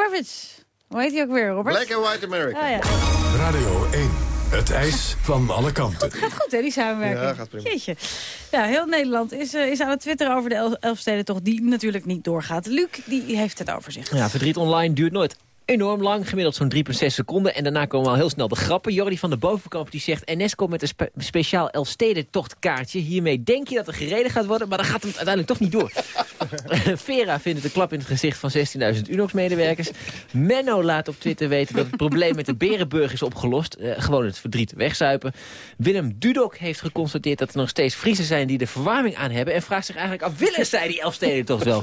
Kravitz. Hoe heet hij ook weer, Robert? Black and White America. Ah, ja. Radio 1. Het ijs van alle kanten. Gaat goed, hè, die samenwerking. Ja, gaat prima. Jeetje. Ja, heel Nederland is, eh, is aan het twitteren over de El Elfstedentocht... die natuurlijk niet doorgaat. Luc, die heeft het overzicht. Ja, verdriet online duurt nooit enorm lang, gemiddeld zo'n 3,6 seconden. En daarna komen al heel snel de grappen. Jordi van de Bovenkamp die zegt... NS komt met een spe speciaal Elfstedentochtkaartje. Hiermee denk je dat er gereden gaat worden, maar dan gaat het uiteindelijk toch niet door. Vera vindt het een klap in het gezicht van 16.000 Unox-medewerkers. Menno laat op Twitter weten dat het probleem met de Berenburg is opgelost. Eh, gewoon het verdriet wegzuipen. Willem Dudok heeft geconstateerd dat er nog steeds Friesen zijn die de verwarming aan hebben. En vraagt zich eigenlijk af, willen zij die Elfstedentocht wel?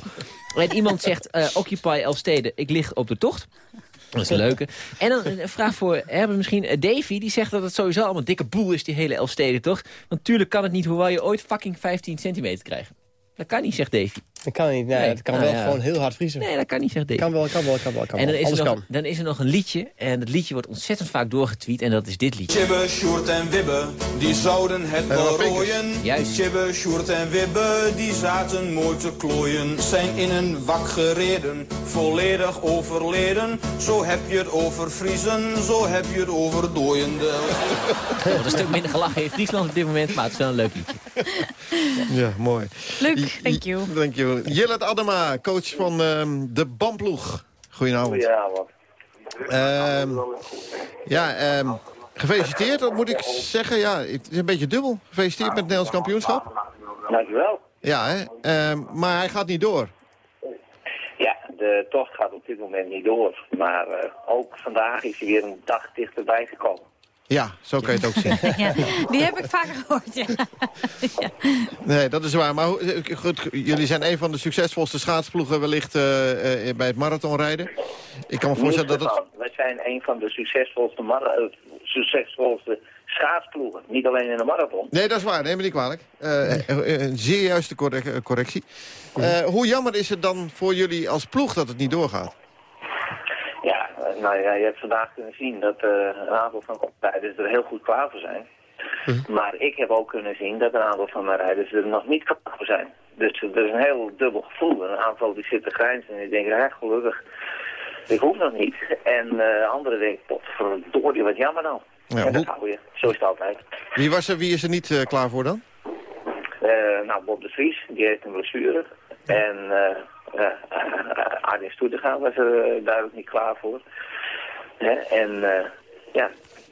En iemand zegt, uh, Occupy Elfsteden, ik lig op de tocht. Dat is een leuke. En dan een vraag voor hebben misschien uh, Davy. Die zegt dat het sowieso allemaal dikke boel is, die hele Elfstedentocht. Want natuurlijk kan het niet, hoewel je ooit fucking 15 centimeter krijgt. Dat kan niet, zegt Davy. Dat kan niet. Nee, Nee, het kan nou wel ja. gewoon heel hard vriezen. Nee, dat kan niet, zegt Davy. Kan wel, kan wel, kan wel. Kan En dan wel. is, er nog, kan. dan is er nog een liedje. En dat liedje wordt ontzettend vaak doorgetweet. En dat is dit liedje. Chibbe, Sjoerd en Wibbe, die zouden het wel rooien. Juist. Chibbe, Sjoerd en Wibbe, die zaten mooi te klooien. Zijn in een wak gereden, volledig overleden. Zo heb je het over Friesen, zo heb je het over dooiende. Er wordt een stuk minder gelachen in Friesland op dit moment. Maar het is wel een leuk liedje. Ja, mooi. Luc, thank you. Thank you. Jillet Adema, coach van ehm, de BAM-ploeg. Goedenavond. Goedenavond. Ehm, ja, ehm, gefeliciteerd, dat moet ik zeggen. Ja, het is een beetje dubbel. Gefeliciteerd met het Nederlands kampioenschap. Dankjewel. Ja, hè? Maar hij gaat niet door. Ja, de tocht gaat op dit moment niet door. Maar eh, ook vandaag is hij weer een dag dichterbij gekomen. Ja, zo kan je het ook zien. Ja, die heb ik vaker gehoord, ja. Nee, dat is waar. Maar eh, goed, jullie zijn een van de succesvolste schaatsploegen wellicht eh, eh, bij het marathonrijden. Ik kan me voorstellen dat het... Wij zijn een van de succesvolste, mara- eh, succesvolste schaatsploegen. Niet alleen in de marathon. Nee, dat is waar. Neem me niet kwalijk. Een zeer juiste correc- correctie. Eh, hoe jammer is het dan voor jullie als ploeg dat het niet doorgaat? Ja, nou ja, je hebt vandaag kunnen zien dat eh, een aantal van de rijders er heel goed klaar voor zijn. Maar ik heb ook kunnen zien dat een aantal van mijn rijders er nog niet klaar voor zijn. Dus dat is een heel dubbel gevoel. Een aantal die zitten grijnzen en die denken, ja, gelukkig, ik hoef nog niet. En eh anderen denken, potverdorie, wat jammer nou. Ja, en dat hoe- hou je. Zo is het altijd. Wie, was er, wie is er niet eh, klaar voor dan? Nou, Bob de Vries, die heeft een blessure. En uh, Arjen Stoetegaan was er eh, duidelijk niet klaar voor. En eh, ja,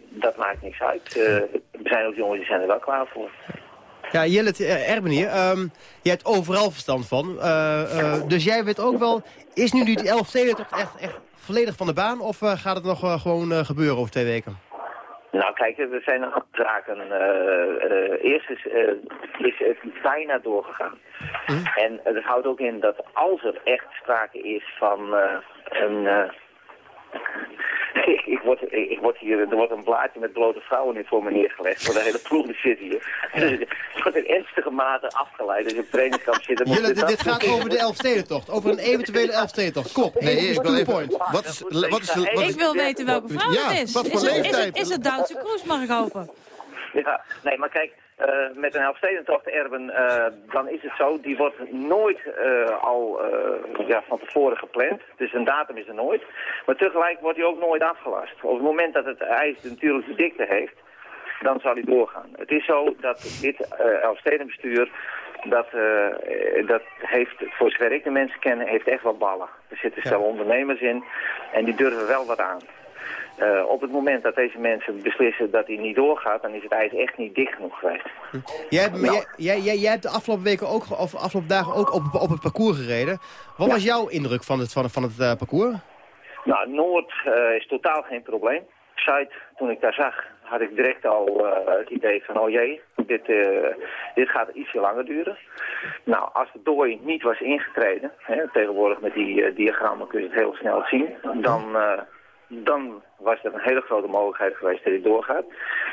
dat maakt niks uit. Eh, er zijn ook jongens die zijn er wel klaar voor. Ja, Jillet, uh, Erben hier. Um, jij hebt overal verstand van. Dus jij weet ook wel... Is nu die Elfsteden toch echt, echt volledig van de baan? Of gaat het nog gewoon gebeuren over twee weken? Nou, kijk, er zijn nog zaken. Uh, eerst is, uh, is het bijna doorgegaan. Hm? En dat houdt ook in dat als er echt sprake is van een... ik, ik, word, ik, ik word hier, er wordt een blaadje met blote vrouwen in voor me neergelegd. Voor de hele ploeg die zit hier. Dus het wordt in ernstige mate afgeleid. Dus op trainingskamp zitten... Jullie, dit, dit gaat over de Elfstedentocht. Over een eventuele Elfstedentocht. Kom, nee, ik wil even... Point. Wat is, wat is, wat is, ik wil weten welke vrouw ja, het is. Wat voor is, leeftijd? Het, is, het, is het Duitse Kroes, mag ik hopen? Ja, nee, maar kijk, uh, met een Elfstedentocht, Erben, uh, dan is het zo, die wordt nooit uh, al ja, van tevoren gepland. Dus een datum is er nooit. Maar tegelijk wordt hij ook nooit afgelast. Op het moment dat het ijs natuurlijk de dikte heeft, dan zal hij doorgaan. Het is zo dat dit uh, Elfstedenbestuur, dat, dat heeft, voor zover ik de mensen ken, heeft echt wel ballen. Er zitten stel ondernemers in en die durven wel wat aan. Uh, op het moment dat deze mensen beslissen dat hij niet doorgaat, dan is het ijs echt niet dik genoeg geweest. Hm. Jij, hebt, nou. jij, jij, jij, jij, hebt de afgelopen weken ook, of afgelopen dagen ook op, op het parcours gereden. Wat ja. was jouw indruk van het, van, van het uh, parcours? Nou, Noord uh, is totaal geen probleem. Zuid, toen ik daar zag, had ik direct al het idee van, oh jee, dit, dit gaat ietsje langer duren. Nou, als de dooi niet was ingetreden, hè, tegenwoordig met die diagrammen kun je het heel snel zien, dan dan was er een hele grote mogelijkheid geweest dat hij doorgaat.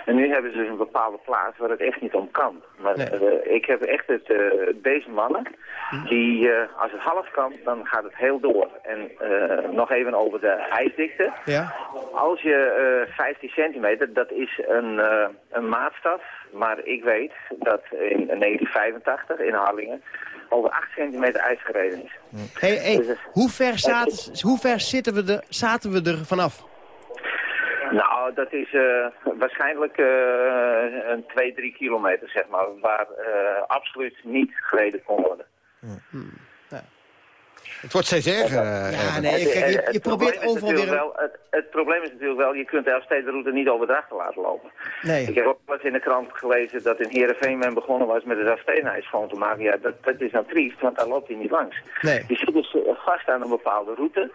En nu hebben ze dus een bepaalde plaats waar het echt niet om kan. Maar eh, ik heb echt het, eh, deze mannen, die eh, als het half kan, dan gaat het heel door. En nog even over de ijsdikte. Ja? Als je eh 15 centimeter, dat is een, een maatstaf. Maar ik weet dat in 1985 in Harlingen over 8 centimeter ijs gereden is. Hey, hey, Dus het- hoe, ver zaten, hoe ver zitten we er, zaten we er vanaf? Nou, dat is eh, waarschijnlijk eh, een 2, 3 kilometer, zeg maar, waar eh, absoluut niet gereden kon worden. Het wordt steeds erger. eh, Ja, Erwin. nee, je, Het je probleem probeert is overal natuurlijk weer... Wel, het, het probleem is natuurlijk wel, je kunt de Elfstedenroute niet overdag laten lopen. Nee. Ik heb ook wel eens in de krant gelezen dat in Heerenveen men begonnen was met het Elfstedenijs schoon te maken. Ja, dat, dat is nou triest, want daar loopt hij niet langs. Nee. Je zit dus eh, vast aan een bepaalde route.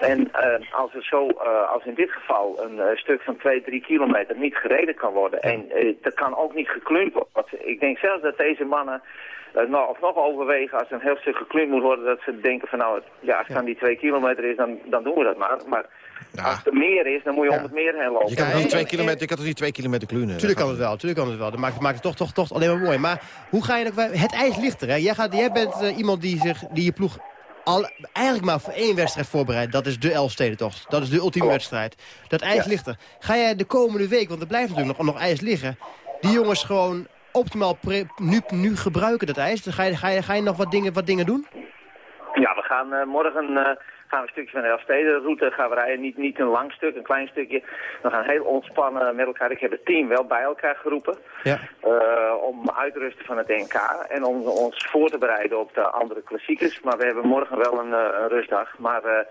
En eh, als er zo, eh, als in dit geval, een eh, stuk van 2, 3 kilometer niet gereden kan worden. En eh, dat kan ook niet gekleund worden. Want ik denk zelfs dat deze mannen eh, nog, of nog overwegen als een heel stuk gekleund moet worden. Dat ze denken van nou, het- ja, als het dan die 2 kilometer is, dan, dan doen we dat maar. Maar als er meer is, dan moet je om het meer heen lopen. Je kan toch niet twee kilometer, je kan toch niet twee kilometer klunen? Tuurlijk kan het wel, tuurlijk kan het wel. Dat maakt, maakt het toch, toch, toch alleen maar mooi. Maar hoe ga je nog... Het ijs ligt er, hè? Jij, gaat, jij bent eh, iemand die, zich, die je ploeg al, eigenlijk maar voor één wedstrijd voorbereidt. Dat is de Elfstedentocht. Dat is de ultieme Klopt. wedstrijd. Dat ijs Ja. ligt er. Ga jij de komende week, want er blijft natuurlijk nog, nog ijs liggen... die jongens gewoon optimaal nu, nu gebruiken, dat ijs? Ga, je, ga, je, ga je nog wat dingen, wat dingen doen? Ja, we gaan eh, morgen eh, gaan we een stukje van de Elfstedenroute gaan we rijden. Niet, niet een lang stuk, een klein stukje. We gaan heel ontspannen met elkaar. Ik heb het team wel bij elkaar geroepen. Ja. eh, om uit te rusten van het NK. En om ons voor te bereiden op de andere klassiekers. Maar we hebben morgen wel een, een rustdag. Maar eh,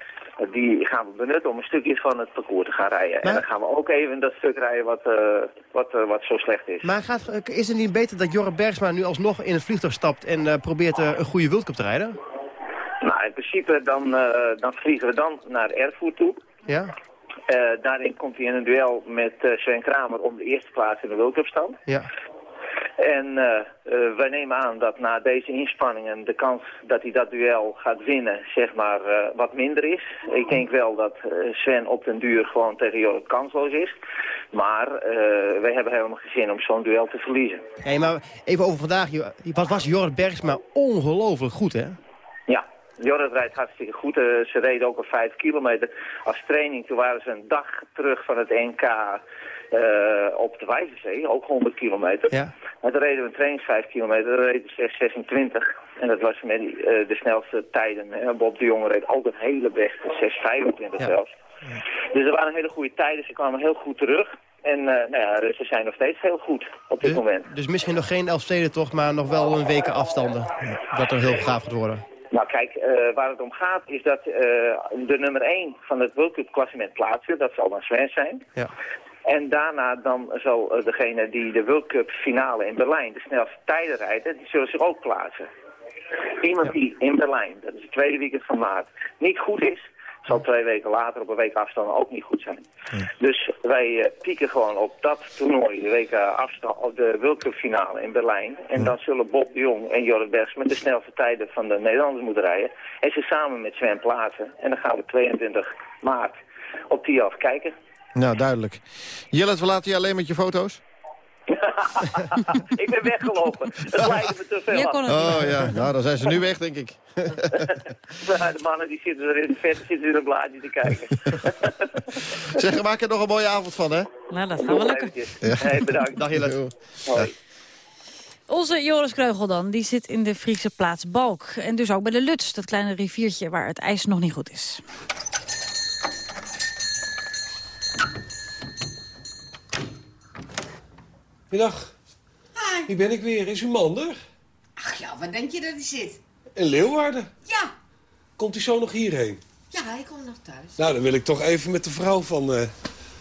die gaan we benutten om een stukje van het parcours te gaan rijden. En dan gaan we ook even dat stuk rijden wat, eh, wat, eh, wat zo slecht is. Maar gaat, is het niet beter dat Jorre Bergsma nu alsnog in het vliegtuig stapt... en eh, probeert eh, een goede World Cup te rijden? Nou, in principe dan, eh, dan vliegen we dan naar Erfurt toe. Ja? Eh, daarin komt hij in een duel met eh, Sven Kramer om de eerste plaats in de World Cup stand. Ja. En eh, eh, wij nemen aan dat na deze inspanningen de kans dat hij dat duel gaat winnen, zeg maar, eh, wat minder is. Ik denk wel dat Sven op den duur gewoon tegen Jorrit kansloos is. Maar wij hebben helemaal geen zin om zo'n duel te verliezen. Hey, maar even over vandaag. Wat was Jorrit Bergsma ongelooflijk goed, hè? Ja, Jorrit rijdt hartstikke goed. Ze reden ook al vijf kilometer als training. Toen waren ze een dag terug van het NK op de Wijzenzee, ook 100 kilometer. Ja. En toen reden we een trainings 5 kilometer, dan reden we 6,26. En dat was met eh, de snelste tijden. hè. Bob de Jonge reed een hele beste, 6,25 zelfs. Dus er waren hele goede tijden, ze kwamen heel goed terug. En eh, nou ja, ze zijn nog steeds heel goed op dit moment. Dus misschien nog geen Elfstedentocht, maar nog wel een weken afstanden. Dat er heel gaaf gaat worden. Nou kijk, eh, waar het om gaat is dat de nummer 1 van het World Cup klassement plaatsen. Dat zal dan Sven zijn. Ja. En daarna dan zal eh, degene die de World Cup finale in Berlijn de snelste tijden rijdt, die zullen zich ook plaatsen. Iemand die in Berlijn, dat is het tweede weekend van maart, niet goed is, zal twee weken later op een week afstand ook niet goed zijn. Dus wij eh, pieken gewoon op dat toernooi, de week afstand, op de World Cup finale in Berlijn. En dan zullen Bob de Jong en Jorrit Bergs met de snelste tijden van de Nederlanders moeten rijden. En ze samen met Sven plaatsen. En dan gaan we 22 maart op die af kijken. Nou, duidelijk. Jillet, we laten je alleen met je foto's? ik ben weggelopen. Het lijkt me te veel. Oh ja, nou dan zijn ze nu weg, denk ik. Nou, de mannen die zitten er in het vet, zitten in een blaadje te kijken. Zeg, maak er nog een mooie avond van, hè? Nou, dat gaat wel lukken. Ja. Hey, bedankt. Dag Jillet. Hoi. Onze Joris Kreugel dan, die zit in de Friese plaats Balk. En dus ook bij de Luts, dat kleine riviertje waar het ijs nog niet goed is. Middag. Hier ben ik weer. Is uw man er? Ach ja, waar denk je dat hij zit? In Leeuwarden. Ja. Komt hij zo nog hierheen? Ja, hij komt nog thuis. Nou, dan wil ik toch even met de vrouw van eh,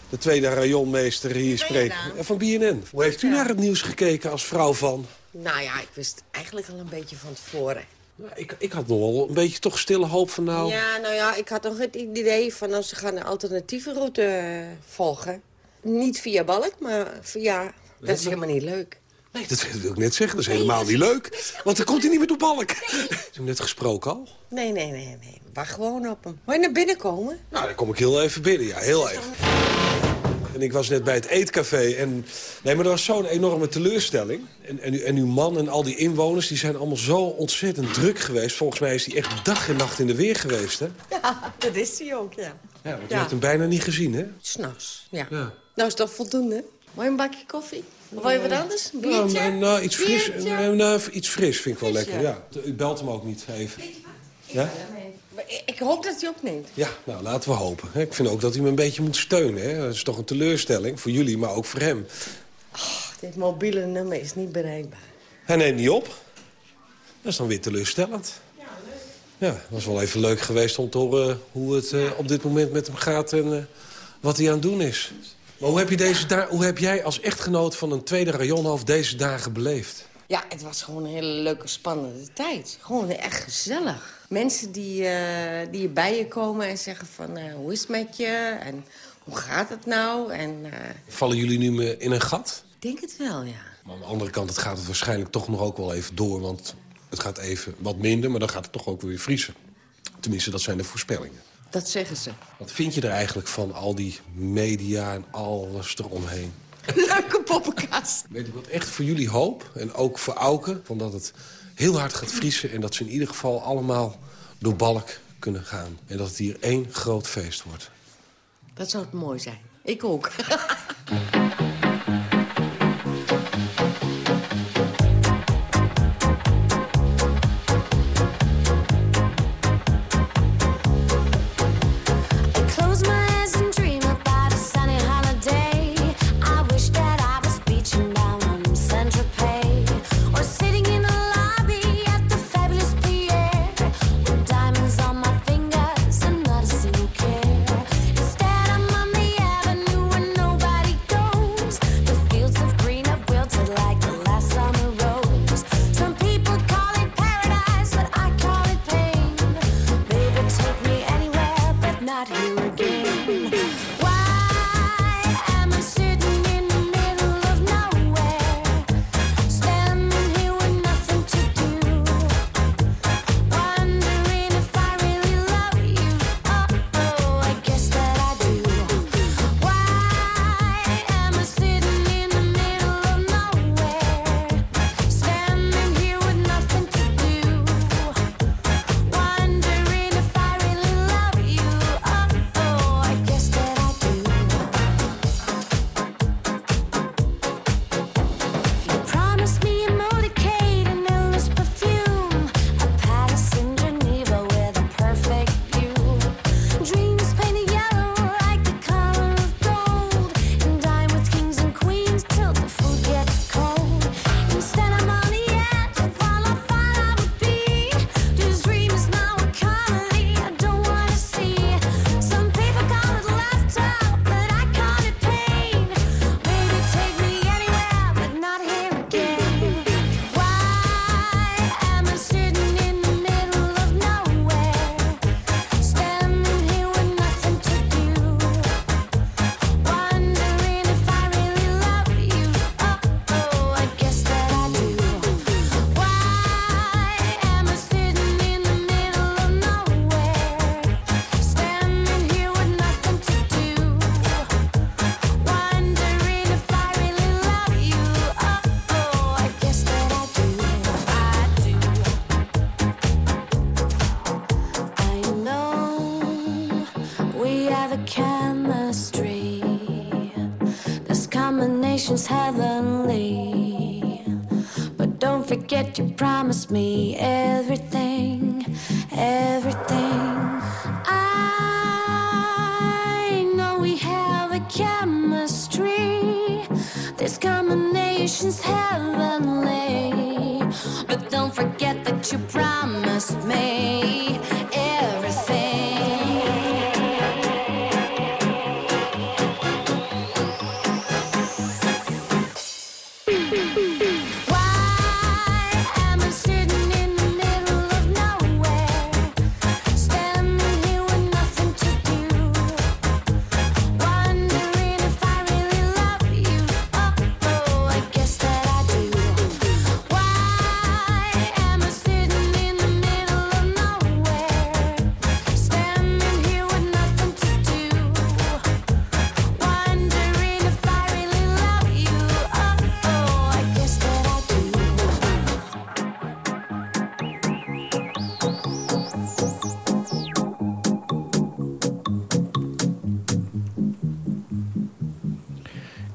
de tweede rayonmeester hier spreken. Eh, Van BNN. Hoe heeft u naar het nieuws gekeken als vrouw van? Nou ja, ik wist eigenlijk al een beetje van tevoren. Ik, ik had nog wel een beetje toch stille hoop van nou... Ja, nou ja, ik had nog het idee van als ze gaan een alternatieve route eh, volgen. Niet via Balk, maar via... Dat is helemaal niet leuk. Nee, dat wil ik net zeggen. Dat is helemaal niet leuk. Want dan komt hij niet meer door balk. Heb je net gesproken al? Nee, nee, nee, nee. Wacht gewoon op hem. Wil je naar binnen komen? Nou, dan kom ik heel even binnen. Ja, heel even. En ik was net bij het eetcafé. En, nee, maar er was zo'n enorme teleurstelling. En, en, en uw man en al die inwoners die zijn allemaal zo ontzettend druk geweest. Volgens mij is hij echt dag en nacht in de weer geweest, hè? Ja, dat is hij ook, ja. Ja, want je hebt hem bijna niet gezien, hè? S'nachts, ja. Ja. Nou, is toch voldoende? Je een bakje koffie? Of wil je wat anders? Een biertje? Nou, nou, iets, fris, Biertje? nou, nou, iets fris vind ik wel lekker, ja. ja. U belt hem ook niet even. Ja? Maar ik- hoop dat hij opneemt. Ja, nou, laten we hopen. Ik vind ook dat hij me een beetje moet steunen. Hè? Dat is toch een teleurstelling voor jullie, maar ook voor hem. Dit mobiele nummer is niet bereikbaar. Hij neemt niet op. Dat is dan weer teleurstellend. Ja, het was wel even leuk geweest om te horen hoe het eh, op dit moment met hem gaat... en eh, wat hij aan het doen is. Maar hoe heb, je deze hoe heb jij als echtgenoot van een tweede rayonhoofd deze dagen beleefd? Ja, het was gewoon een hele leuke, spannende tijd. Gewoon echt gezellig. Mensen die, eh, die bij je komen en zeggen van... eh, hoe is het met je? En hoe gaat het nou? En eh, Vallen jullie nu in een gat? ik denk het wel, ja. Maar aan de andere kant, het gaat het waarschijnlijk toch nog ook wel even door. Want het gaat even wat minder, maar dan gaat het toch ook weer vriezen. Tenminste, dat zijn de voorspellingen. Dat zeggen ze. Wat vind je er eigenlijk van al die media en alles eromheen? Leuke poppenkast. Weet ik wat echt voor jullie hoop, en ook voor Auken... van dat het heel hard gaat vriezen en dat ze in ieder geval allemaal door balk kunnen gaan. En dat het hier één groot feest wordt. Dat zou het mooi zijn. Ik ook.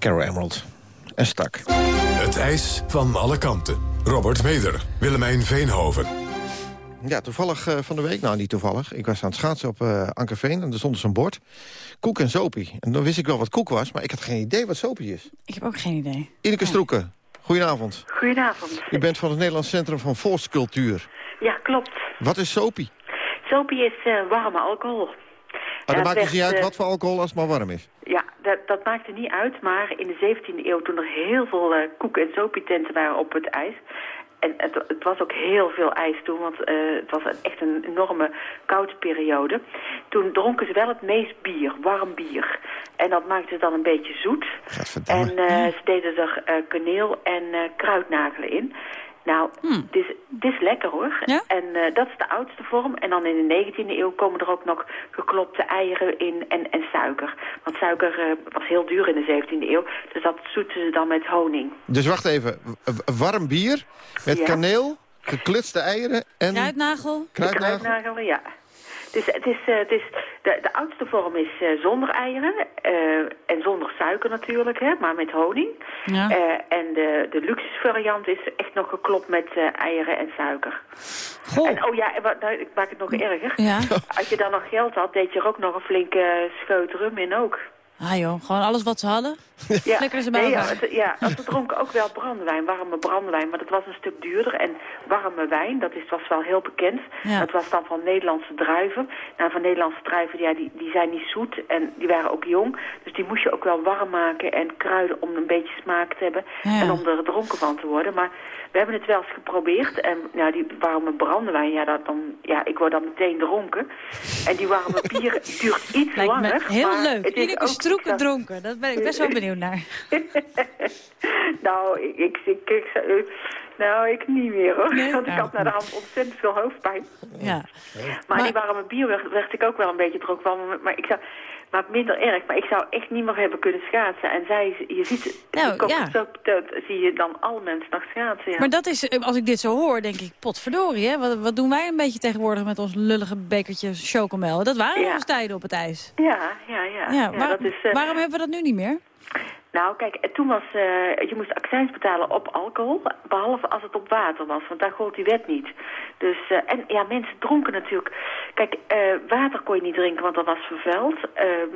Carol Emerald. En stak. Het ijs van alle kanten. Robert Meder, Willemijn Veenhoven. Ja, toevallig eh, van de week, nou niet toevallig. Ik was aan het schaatsen op eh Ankerveen en er stond zo'n bord. Koek en sopie. En dan wist ik wel wat koek was, maar ik had geen idee wat sopie is. Ik heb ook geen idee. Ineke Stroeken, goedenavond. Goedenavond. U bent van het Nederlands Centrum van Volkscultuur. Ja, klopt. Wat is sopie? Sopie is eh, warme alcohol. Ah, En dan dat maakt het niet uit wat voor alcohol als het maar warm is. Ja, dat, dat maakt er niet uit, maar in de 17e eeuw toen er heel veel eh, koek- en sopietenten waren op het ijs... En het, het was ook heel veel ijs toen, want eh, het was echt een enorme koude periode. Toen dronken ze wel het meest bier, warm bier. En dat maakte het dan een beetje zoet. En eh, ze deden er kaneel en kruidnagelen in. Nou, het, is, het is lekker hoor. En eh, dat is de oudste vorm. En dan in de 19e eeuw komen er ook nog geklopte eieren in en, en suiker. Want suiker eh, was heel duur in de 17e eeuw. Dus dat zoeten ze dan met honing. Dus wacht even, warm bier met Ja. kaneel, geklutste eieren en... Kruidnagel? Kruidnagel? De kruidnagelen, ja. Dus het is, eh, het is, de, de oudste vorm is eh, zonder eieren eh, en zonder suiker natuurlijk, hè, maar met honing. Ja. En de, de luxe variant is echt nog geklopt met eieren en suiker. En, oh ja, wat, nou, ik maak het nog erger. Ja. Als je dan nog geld had, deed je er ook nog een flinke scheut rum in ook. Ah joh, gewoon alles wat ze hadden. Ja, ze bij nee, ja, elkaar. ja, dronken ook wel brandewijn, warme brandewijn, maar dat was een stuk duurder. En warme wijn, dat is, was wel heel bekend. Ja. Dat was dan van Nederlandse druiven. Nou, van Nederlandse druiven, ja, die, die zijn niet zoet en die waren ook jong. Dus die moest je ook wel warm maken en kruiden om een beetje smaak te hebben. Ja. En om er dronken van te worden. Maar we hebben het wel eens geprobeerd. En nou, die warme brandewijn, ja, dat dan, ja, ik word dan meteen dronken. En die warme bier duurt iets Lijkt langer. heel leuk. het is ook- Stroeken dronken. Daar ben ik best wel benieuwd naar. nou, ik, ik, ik, ik nou, ik niet meer hoor. Nee? Want ik Nou. had naar de hand ontzettend veel hoofdpijn. Ja. Maar, die warme bier werd, werd ik ook wel een beetje dronken van. Maar- Maar ik zou... Maar minder erg, maar ik zou echt niet meer hebben kunnen schaatsen. En zij, je ziet, Nou, je ja. dat zie je dan alle mensen nog schaatsen. Ja. Maar dat is, eh, als ik dit zo hoor, denk ik, potverdorie, hè? Wat, wat doen wij een beetje tegenwoordig met ons lullige bekertje chocomel? Dat waren Ja. onze tijden op het ijs. Ja, ja, ja. Ja, waar- dat is, eh, waarom hebben we dat nu niet meer? Nou, kijk, eh, toen was, eh, je moest accijns betalen op alcohol, behalve als het op water was, want daar gold die wet niet. Dus, eh, en ja, mensen dronken natuurlijk. Kijk, water kon je niet drinken, want dat was vervuild.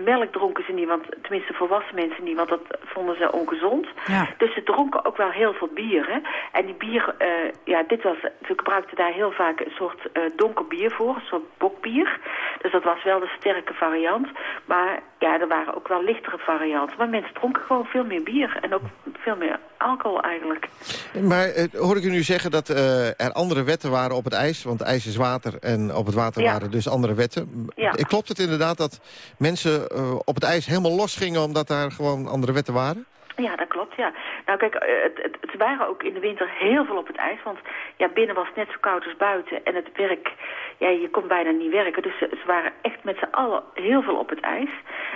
Melk dronken ze niet, want tenminste volwassen mensen niet, want dat vonden ze ongezond. Ja. Dus ze dronken ook wel heel veel bier, hè. En die bier, ja, dit was, ze gebruikten daar heel vaak een soort donker bier voor, een soort bokbier. Dus dat was wel de sterke variant. Maar ja, er waren ook wel lichtere varianten. Maar mensen dronken gewoon veel meer bier en ook veel meer alcohol eigenlijk. Maar eh, hoor ik u nu zeggen dat eh, er andere wetten waren op het ijs? Want ijs is water en op het water Ja. waren dus andere wetten. Ja. Eh, Klopt het inderdaad dat mensen op het ijs helemaal los gingen... omdat daar gewoon andere wetten waren? Ja, dat klopt, ja. Nou kijk, eh, het, het, het waren ook in de winter heel veel op het ijs. Want ja, binnen was het net zo koud als buiten. En het werk, ja, je kon bijna niet werken. Dus ze, ze waren echt met z'n allen heel veel op het ijs.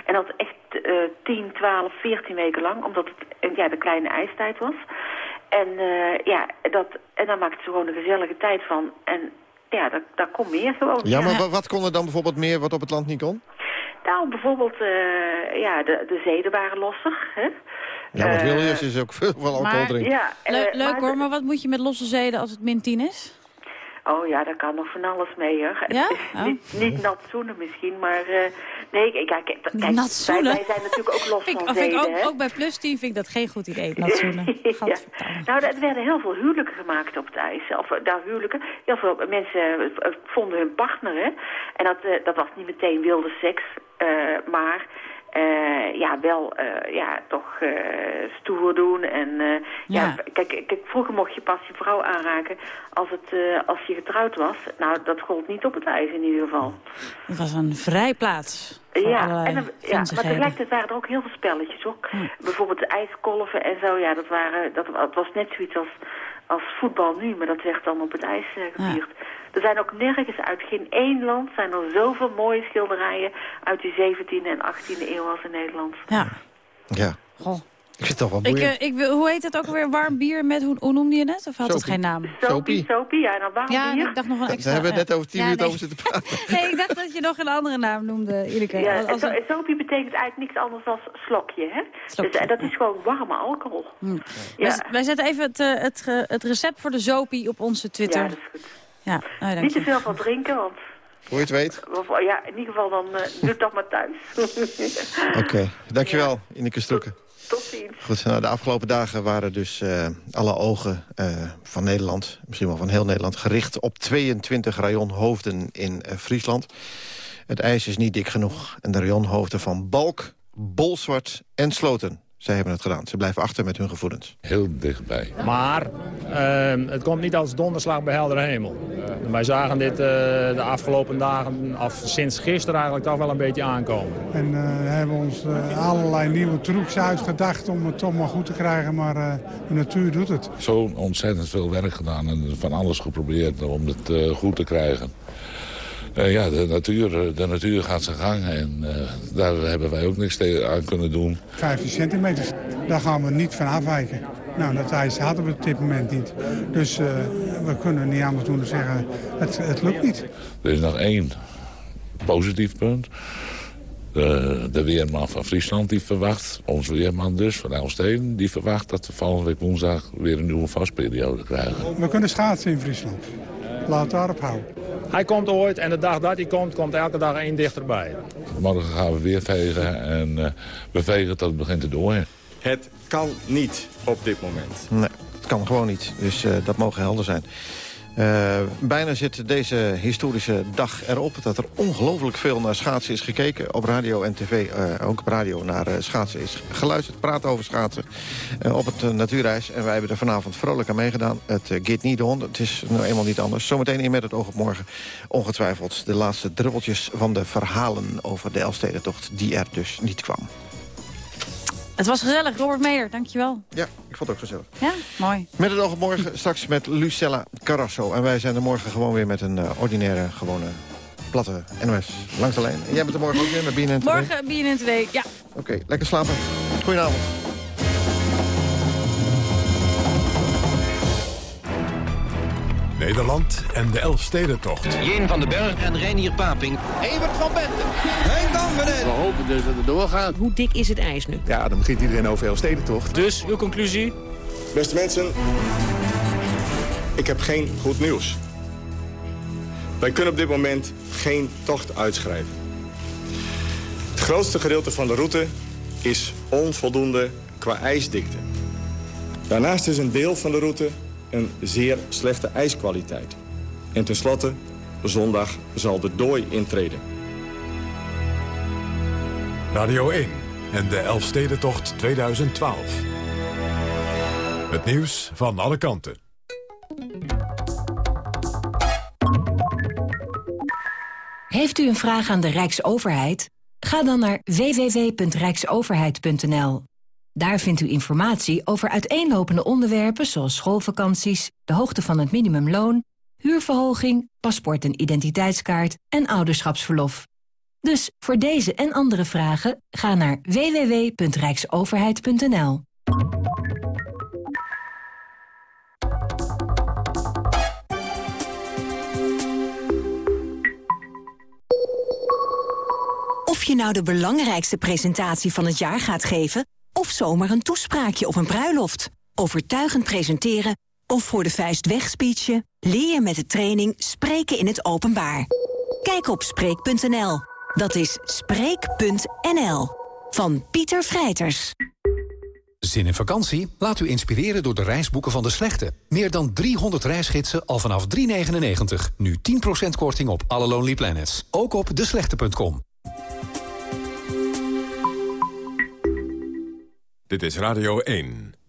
En dat echt eh 10, 12, 14 weken lang. Omdat het eh, ja, de kleine ijstijd was. En, eh, ja, dat, en daar maakten ze gewoon een gezellige tijd van. En ja, dat, daar kon meer gewoon. Ja, maar wa- wat kon er dan bijvoorbeeld meer wat op het land niet kon? Nou, bijvoorbeeld, ja, de, de zeden waren losser, hè. Ja, wat Eh, wil je als je ook veel van alcohol maar- drinkt? Ja, eh, Le- leuk maar- hoor, maar wat moet je met losse zeden als het min 10 is? Oh ja, daar kan nog van alles mee, hoor. Ja? Oh. niet, niet nat zoenen misschien, maar... eh, nee, kijk, kijk, kijk Nat wij, wij zijn natuurlijk ook los van ik zeden, hè? ook, ook bij plus 10 vind ik dat geen goed idee, nat zoenen. ja. Nou, er werden heel veel huwelijken gemaakt op het ijs. Of eh, daar huwelijken. Heel veel mensen eh, vonden hun partner, hè. En dat, eh, dat was niet meteen wilde seks, eh, maar... eh, ja, wel eh, ja, toch eh, stoer doen. En ja. Ja. kijk, kijk, vroeger mocht je pas je vrouw aanraken als, het, als je getrouwd was. Nou, dat gold niet op het ijs in ieder geval. Het was een vrijplaats Ja, en dan, ja, maar tegelijkertijd waren er ook heel veel spelletjes. Ook. Bijvoorbeeld de ijskolven en zo. Ja, dat, waren, dat, dat was net zoiets als, als voetbal nu, maar dat werd dan op het ijs eh, gevierd. Er zijn ook nergens uit geen één land zijn er zoveel mooie schilderijen uit de 17e en 18e eeuw als in Nederland. Ja. Ja. Goh. Ik vind het toch wel boeiend. eh, ik wil, hoe heet het ook weer? Warm bier met, hoe, hoe noemde je het? Of had het Sopie. geen naam? Sopie. Sopie, ja, en dan warm Ja, bier. ik dacht nog een Daar extra... hebben we net eh, over tien ja, minuten nee. over zitten praten. Nee, ik dacht dat je nog een andere naam noemde, Ineke. Ja, Als- als so- een- Sopie betekent eigenlijk niks anders dan slokje, hè? Slokje. Dus, eh, dat is gewoon warme alcohol. Hm. Ja. Wij, wij zetten even het, eh, het, eh, het recept voor de zopie op onze Twitter. Ja, dat is goed. Ja, nou, dank Niet te veel van drinken, want Hoe je het weet. of, ja, in ieder geval dan uh, doe het toch maar thuis. Oké, dankjewel Ineke Strukken. Tot ziens. Goed, nou, de afgelopen dagen waren dus eh, alle ogen eh, van Nederland... misschien wel van heel Nederland... gericht op 22 rayonhoofden in eh, Friesland. Het ijs is niet dik genoeg. En de rayonhoofden van Balk, Bolsward en Sloten... zij hebben het gedaan. Ze blijven achter met hun gevoelens. Heel dichtbij. Maar ehm, het komt niet als donderslag bij heldere hemel. wij zagen dit eh, de afgelopen dagen, of sinds gisteren eigenlijk, toch wel een beetje aankomen. En eh, we hebben ons allerlei nieuwe trucs uitgedacht om het toch maar goed te krijgen. Maar eh, de natuur doet het. Zo ontzettend veel werk gedaan en van alles geprobeerd om het eh, goed te krijgen. Eh, ja, de natuur, eh, de natuur gaat zijn gang en eh, daar hebben wij ook niks aan kunnen doen. 15 centimeter, daar gaan we niet van afwijken. Nou, dat ijs hadden we op dit moment niet. Dus we kunnen niet anders doen dan zeggen, het, het lukt niet. Er is nog één positief punt. De, de weerman van Friesland die verwacht, onze weerman dus, van Elsteden... die verwacht dat we volgende week woensdag weer een nieuwe vastperiode krijgen. We kunnen schaatsen in Friesland. Laat daarop houden. Hij komt ooit en de dag dat hij komt, komt elke dag één dichterbij. Morgen gaan we weer vegen en eh, we vegen tot het begint te dooien. Het kan niet op dit moment. Nee, het kan gewoon niet. Dus eh, dat mogen helder zijn. Eh, bijna zit deze historische dag erop dat er ongelooflijk veel naar schaatsen is gekeken. Op radio en tv, eh, ook op radio naar eh, schaatsen is geluisterd. Praat over schaatsen op het natuurreis. En wij hebben er vanavond vrolijk aan meegedaan. Het Git niet on. Het is nou eenmaal niet anders. Zometeen in met het oog op morgen. Ongetwijfeld de laatste druppeltjes van de verhalen over de Elfstedentocht... die er dus niet kwam. Het was gezellig, Robert Meijer, dankjewel. Ja, ik vond het ook gezellig. Ja, mooi. Met het oog op morgen, straks met Lucella Carrasso. En wij zijn er morgen gewoon weer met een uh, ordinaire, gewone, platte NOS langs de lijn. En jij bent er morgen ook weer met BNN Morgen BNN 2, ja. Oké, okay, lekker slapen. Goedenavond. Nederland en de Elfstedentocht. Jeen van den Berg en Reinier Paping. Evert van Benten. Henk. Dus dat het doorgaat. Hoe dik is het ijs nu? Ja, dan begint iedereen over Elfstedentocht. Dus, uw conclusie? Beste mensen, ik heb geen goed nieuws. Wij kunnen op dit moment geen tocht uitschrijven. Het grootste gedeelte van de route is onvoldoende qua ijsdikte. Daarnaast is een deel van de route een zeer slechte ijskwaliteit. En tenslotte, zondag zal de dooi intreden. Radio 1 en de Elfstedentocht 2012. Het nieuws van alle kanten. Heeft u een vraag aan de Rijksoverheid? Ga dan naar www.rijksoverheid.nl. Daar vindt u informatie over uiteenlopende onderwerpen zoals schoolvakanties, de hoogte van het minimumloon, huurverhoging, paspoort en identiteitskaart en ouderschapsverlof. Dus voor deze en andere vragen ga naar www.rijksoverheid.nl. Of je nou de belangrijkste presentatie van het jaar gaat geven... of zomaar een toespraakje op een bruiloft. Overtuigend presenteren of voor de vuist wegspeechen... leer je met de training Spreken in het Openbaar. Kijk op Spreek.nl. Dat is Spreek.nl. Van Pieter Vrijters. Zin in vakantie? Laat u inspireren door de reisboeken van De Slechte. Meer dan 300 reisgidsen al vanaf 3,99. Nu 10% korting op alle Lonely Planets. Ook op deslechte.com. Dit is Radio 1.